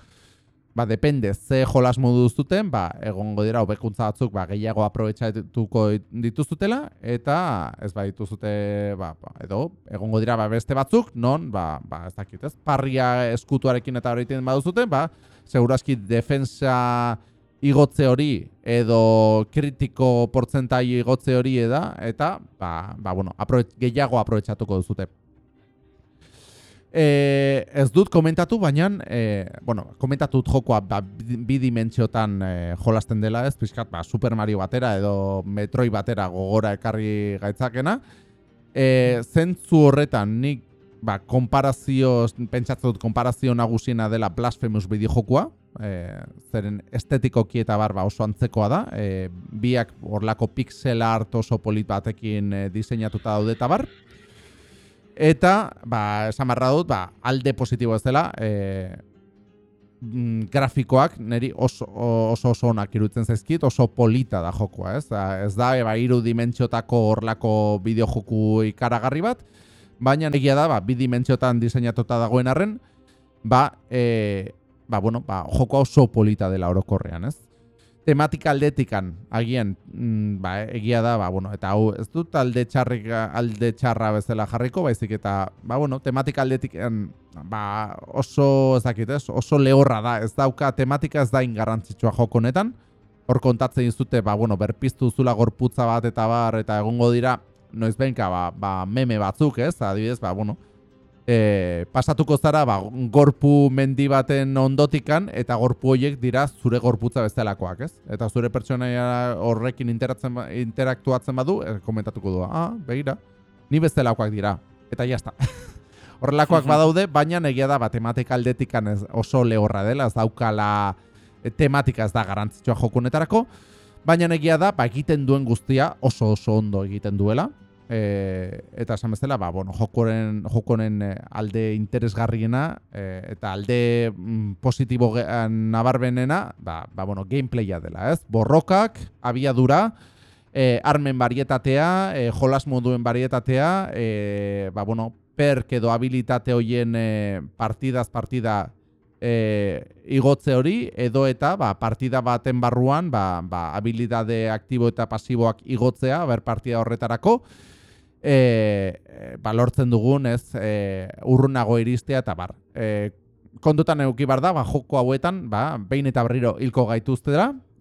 ba, depende ze jolas modu duzuten, ba, egongo dira hobekuntza batzuk ba, gehiago aprobetsatuko dituzutela, eta ez ba, dituzute, ba, edo, egongo dira ba, beste batzuk, non, ba, ba, ez dakit, ez, parria eskutuarekin eta horretin baduzuten, ba, segurazki defensa igotze hori edo kritiko portzentai igotze hori eda, eta, ba, ba, bueno, gehiago aprobetsatuko duzute. E, ez dut komentatu, baina, e, bueno, komentatu jokoa ba, bi dimentsiotan e, jolasten dela ez, pixkat, ba, Super Mario batera edo Metroid batera gogora ekarri gaitzakena. E, zentzu horretan, nik, ba, konparazio, pentsatzen dut, konparazio nagusiena dela Blasphemous bideojokoa, e, zeren estetikoki eta barba oso antzekoa da, e, biak horlako pixel art oso polit batekin e, diseinatuta daude eta bar, Eta, ba, esan barra dut, ba, alde positibo ez dela, e, mm, grafikoak niri oso oso, oso onak irutzen zaizkit, oso polita da jokoa, ez? Da, ez da, eba, iru dimentsiotako horlako bideo joku ikaragarri bat, baina egia da, ba, bi dimentsiotan diseinatuta dagoen arren, ba, e, ba, bueno, ba, jokoa oso polita dela orokorrean, ez? Tematika aldetikan agian mm, ba, egia da ba, bueno, eta hau ez dut alde txarrik alde txarra bezala jarriko baizik eta ba, bueno, tematika aldetikan ba, oso ez dakit, ez, oso lehorra da ez dauka tematika ez da ingarrantzitsua joko honetan. Hor kontatzen dizute ba, bueno, berpiztu zula gorputza bat eta bar eta egongo dira noiz benka ba, ba, meme batzuk ez adibidez ba, bueno, e, pasatuko zara ba, gorpu mendi baten ondotikan eta gorpu horiek dira zure gorputza bestelakoak, ez? Eta zure pertsonaia horrekin interatzen, ba, interaktuatzen badu, e, komentatuko du, ah, begira, ni bestelakoak dira, eta jazta. Horrelakoak badaude, baina negia da, ba, tematika aldetikan ez oso lehorra dela, ez daukala e, tematika ez da garantzitsua jokunetarako, baina negia da, ba, egiten duen guztia oso oso ondo egiten duela, e, eta esan bezala, ba, bueno, jokoren, jokoren eh, alde interesgarriena e, eta alde mm, positibo nabarbenena, ba, ba, bueno, gameplaya dela, ez? Borrokak, abiadura, e, armen barietatea, e, jolas moduen barietatea, e, ba, bueno, perk edo habilitate hoien e, partidaz partida e, igotze hori, edo eta ba, partida baten barruan ba, ba, habilitate aktibo eta pasiboak igotzea, ber partida horretarako, e, ba, lortzen dugun, ez, e, urrunago iristea eta bar. E, kontutan euki bar da, ba, joko hauetan, ba, behin eta berriro hilko gaituzte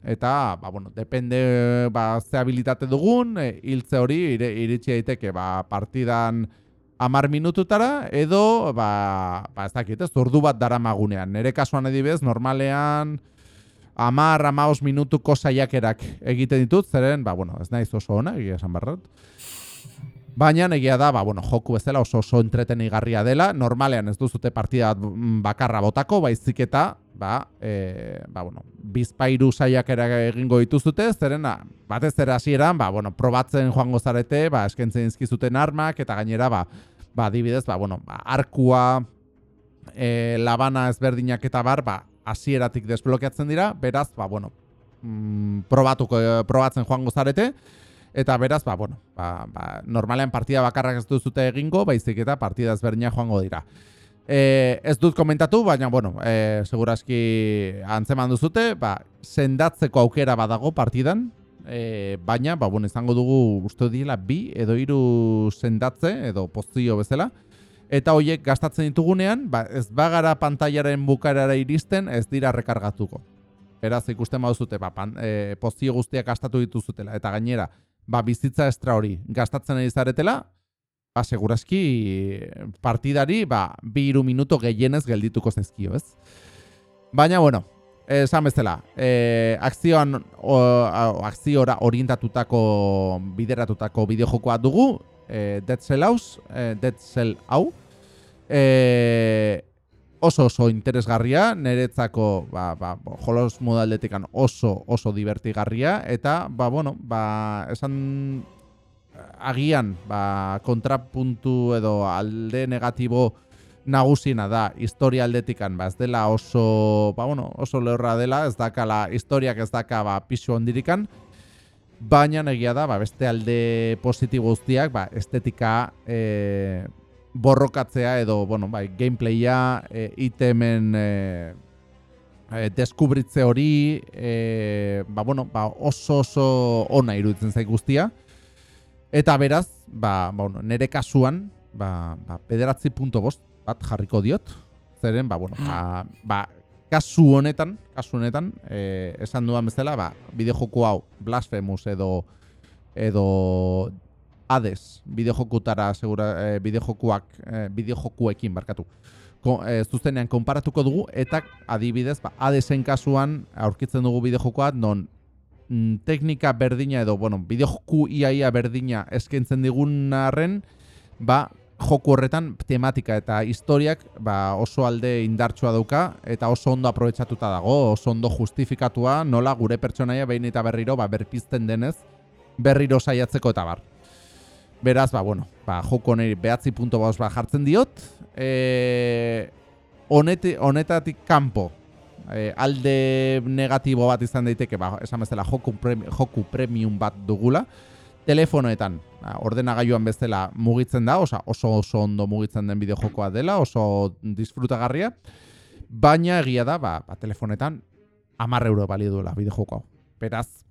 eta, ba, bueno, depende, ba, ze habilitate dugun, hiltze hori iritsi daiteke, ba, partidan amar minututara, edo, ba, ba ez dakit, ez, ordu bat dara magunean. Nere kasuan edibez, normalean, amar, amaos minutuko saiakerak egiten ditut, zeren, ba, bueno, ez naiz oso ona, egia esan barrat. Baina egia da, ba, bueno, joku bezala oso oso entretenigarria dela, normalean ez duzute partida mm, bakarra botako, baizik eta, ba, e, ba, bueno, bizpairu saiak egingo dituzute, zeren, ah, batez ere hasieran, ba, bueno, probatzen joango zarete, ba, eskentzen izkizuten armak, eta gainera, ba, ba, dibidez, ba, bueno, ba, arkua, e, labana ezberdinak eta bar, ba, hasieratik desblokeatzen dira, beraz, ba, bueno, mm, probatuko, probatzen joango zarete, eta beraz, ba, bueno, ba, ba, normalean partida bakarrak ez duzute egingo, baizik eta partida ezberdinak joango dira. E, ez dut komentatu, baina, bueno, e, seguraski antzeman duzute, ba, sendatzeko aukera badago partidan, e, baina, ba, bueno, izango dugu uste dira bi edo hiru sendatze edo pozio bezala, eta hoiek gastatzen ditugunean, ba, ez bagara pantailaren bukarara iristen, ez dira rekargatuko. Beraz, ikusten baduzute, ba, pan, e, pozio guztiak gastatu dituzutela, eta gainera, ba, bizitza estra hori gastatzen ari zaretela, ba, segurazki partidari, ba, bi iru minuto gehienez geldituko zezkio, ez? Baina, bueno, esan bezala, e, akzioan, o, akziora orientatutako, bideratutako bideojokoa dugu, e, Dead Cell House, e, Dead Cell hau, e, oso oso interesgarria, niretzako ba, ba, jolos modaldetikan oso oso divertigarria, eta, ba, bueno, ba, esan agian ba, kontrapuntu edo alde negatibo nagusina da historia aldetikan, ba, ez dela oso, ba, bueno, oso lehorra dela, ez dakala, historiak ez daka ba, pixu ondirikan, baina egia da, ba, beste alde positibo guztiak, ba, estetika, e, borrokatzea edo, bueno, bai, gameplaya, e, itemen e, e, deskubritze hori, e, ba, bueno, ba, oso oso ona iruditzen zaik guztia. Eta beraz, ba, ba, bueno, nere kasuan, ba, ba, pederatzi punto bost, bat jarriko diot. Zeren, ba, bueno, ba, ba, kasu honetan, kasu honetan, e, esan duan bezala, ba, bideojoku hau, Blasphemous edo edo Hades bideojokutara segura eh, bideojokuak eh, bideojokuekin barkatu. Ko, eh, zuzenean konparatuko dugu eta adibidez ba Hadesen kasuan aurkitzen dugu bideojokoa non mm, teknika berdina edo bueno, bideojoku iaia berdina eskaintzen digun arren ba joku horretan tematika eta historiak ba, oso alde indartsua dauka eta oso ondo aprobetsatuta dago, oso ondo justifikatua nola gure pertsonaia behin eta berriro ba, berpizten denez berriro saiatzeko eta bar. Beraz, ba, bueno, ba, joko niri behatzi punto bauz ba jartzen diot. E, honeti, honetatik kanpo, e, alde negatibo bat izan daiteke, ba, esan bezala, joku, premi, joku premium bat dugula. Telefonoetan, ba, ordenagailuan bezala mugitzen da, osa, oso oso ondo mugitzen den bideo jokoa dela, oso disfrutagarria. Baina egia da, ba, ba telefonetan, amarre euro bali duela bideo jokoa. Beraz,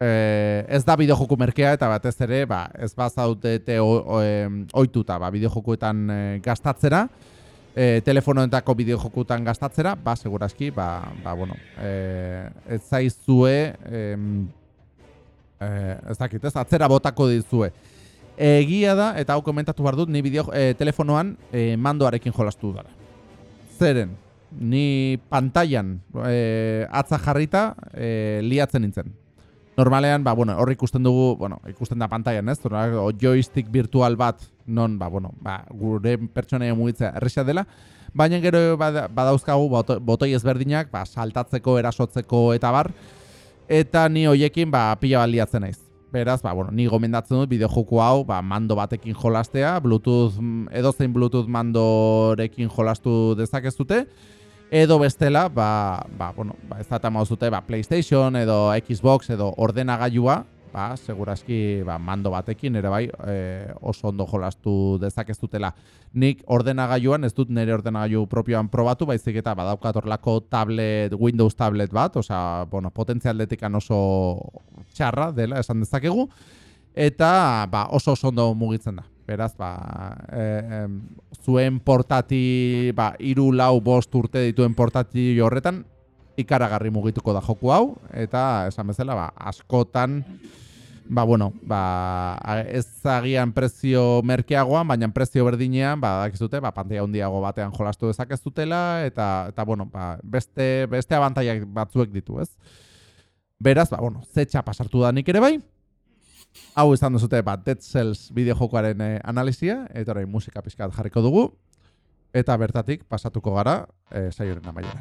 eh, ez da bideojoku merkea eta batez ere ba, ez bazautete ohituta ba, bideojokuetan e, gastatzera e, telefonoetako bideojokuetan gastatzera ba, segurazki ba, ba, bueno, e, ez zaizue e, ez dakit ez, atzera botako dizue egia da, eta hau komentatu behar dut, ni bideo, e, telefonoan e, mandoarekin jolastu dara. Zeren, ni pantailan e, atza jarrita e, liatzen nintzen. Normalean, ba, bueno, hor ikusten dugu, bueno, ikusten da pantailan, ez? O joystick virtual bat, non, ba, bueno, ba, gure pertsonaia mugitzea erresa dela, baina gero badauzkagu botoi ezberdinak, ba, saltatzeko, erasotzeko eta bar, eta ni hoiekin, ba, pila baliatzen naiz. Beraz, ba, bueno, ni gomendatzen dut bideo joku hau, ba, mando batekin jolastea, Bluetooth, edozein Bluetooth mandorekin jolastu dezakezute, edo bestela, ba, ba, bueno, ba, ez da mauzute, ba, PlayStation edo Xbox edo ordenagailua, ba, segurazki ba, mando batekin ere bai e, oso ondo jolastu dezakeztutela. Nik ordenagailuan ez dut nire ordenagailu propioan probatu, baizik eta badaukat horlako tablet, Windows tablet bat, osea, bueno, potentzialdetikan oso txarra dela esan dezakegu, eta ba, oso oso ondo mugitzen da. Beraz, ba, e, zuen portati, ba, iru lau bost urte dituen portati horretan, ikaragarri mugituko da joku hau, eta esan bezala, ba, askotan, ba, bueno, ba, ez agian prezio merkeagoan, baina prezio berdinean, ba, dakizute, ba, pantea handiago batean jolastu dezakezutela, eta, eta bueno, ba, beste, beste abantaiak batzuek ditu, ez? Beraz, ba, bueno, zetxa pasartu da nik ere bai, hau izan duzute bat Dead Cells bideojokoaren eh, analizia, eta orain musika pizkat jarriko dugu, eta bertatik pasatuko gara eh, saioren amaiera.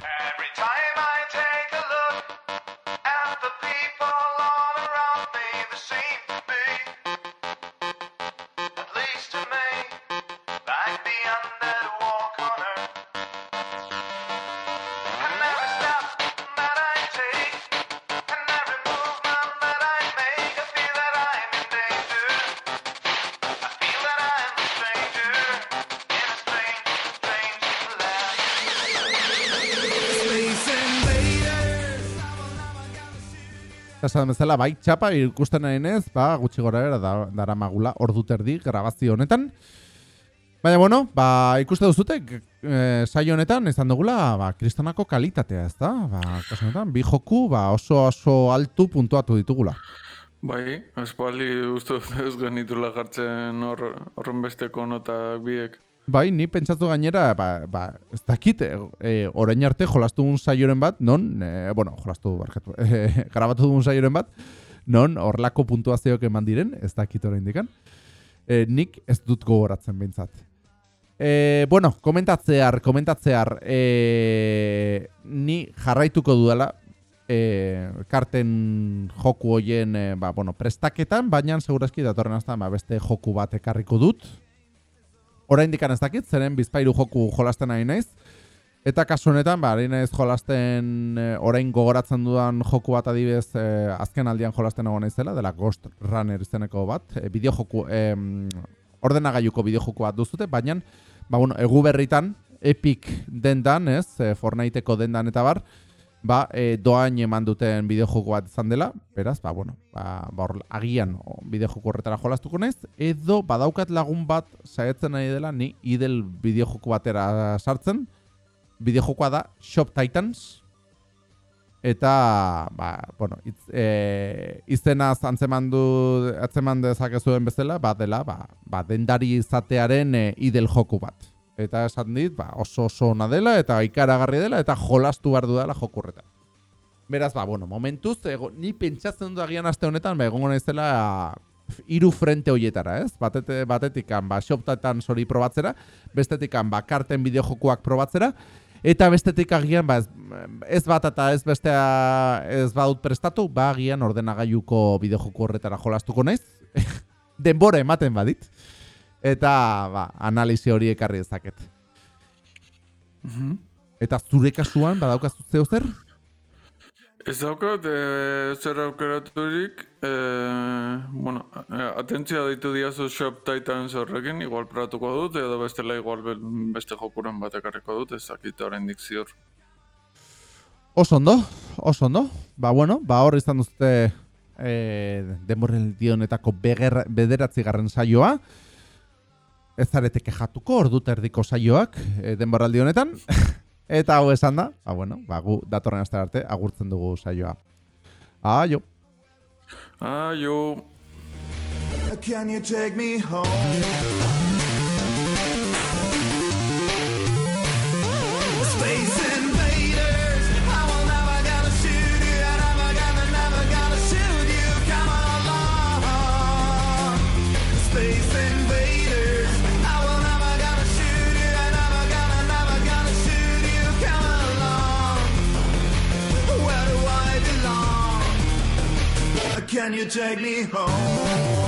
Esan bezala, bai, txapa ikusten nahi ba, gutxi gora era da, dara magula, ordu terdi grabazio honetan. Baina, bueno, ba, ikuste duzute, e, saio honetan, izan dugula, ba, kristonako kalitatea, ez da? Ba, kasu honetan, bi joku, ba, oso oso altu puntuatu ditugula. Bai, espaldi uste ez genitula jartzen hor, horren besteko notak biek. Bai, ni pentsatu gainera, ba, ba ez dakit, e, e, orain arte jolastu un saioren bat, non, e, bueno, jolastu barkatu, e, grabatu dugun saioren bat, non, horlako puntuazioak eman diren, ez dakit orain dikan. E, nik ez dut gogoratzen behintzat. E, bueno, komentatzear, komentatzear, e, ni jarraituko dudala, e, karten joku hoien, e, ba, bueno, prestaketan, baina segurazki datorren azta, ba, beste joku bat ekarriko dut, orain dikan ez dakit, zeren bizpairu joku jolasten ari naiz. Eta kasu honetan, ba, ari naiz jolasten e, orain gogoratzen dudan joku bat adibidez e, azken aldian jolasten egon naizela, dela Ghost Runner izeneko bat, e, bideo joku, e, ordenagailuko bideo joku bat duzute, baina, ba, bueno, egu berritan, Epic dendan, ez, e, Fortniteko dendan eta bar, ba, e, doain eman duten bideojoko bat izan dela, beraz, ba, bueno, ba, ba hor, agian bideojoko horretara jolastuko naiz, edo badaukat lagun bat saiatzen nahi dela ni idel bideojoko batera sartzen, bideojokoa da Shop Titans, eta, ba, bueno, itz, e, izenaz antzeman du, atzeman dezakezuen bezala, ba, dela, ba, ba dendari izatearen e, idel joku bat. Eta esan dit, ba, oso oso ona dela, eta ikaragarri dela, eta jolastu behar dudala joku horretan. Beraz, ba, bueno, momentuz, ego, ni pentsatzen du agian aste honetan, ba, egongo naizela hiru frente hoietara, ez? Batete, batetikan, ba, shoptatan sori probatzera, bestetikan, ba, karten bideojokuak probatzera, eta bestetik agian, ba, ez bat eta ez bestea ez badut prestatu, ba, agian ordenagailuko bideojoku horretara jolastuko naiz. Denbora ematen badit. Eta, ba, analizi hori ekarri dezaket. Mhm. Eta zure kasuan, badaukazu zeo zer? Ez daukat, e, zer aukeraturik, e, bueno, e, atentzia ditu diazu Shop Titans horrekin, igual probatuko dut, edo bestela igual be- beste jokuren bat ekarriko dut, ez dakit oraindik ziur. Oso ondo, oso ondo. Ba, bueno, ba, hor izan duzte e, denborraldi honetako bederatzi garren saioa. Ez zarete kejatuko, ordu erdiko saioak e, denborraldi honetan. Eta hau esan da, ba, bueno, ba, gu datorren aste arte agurtzen dugu saioa. Aio. Jo, Can you take me home? Space invaders, Can you take me home?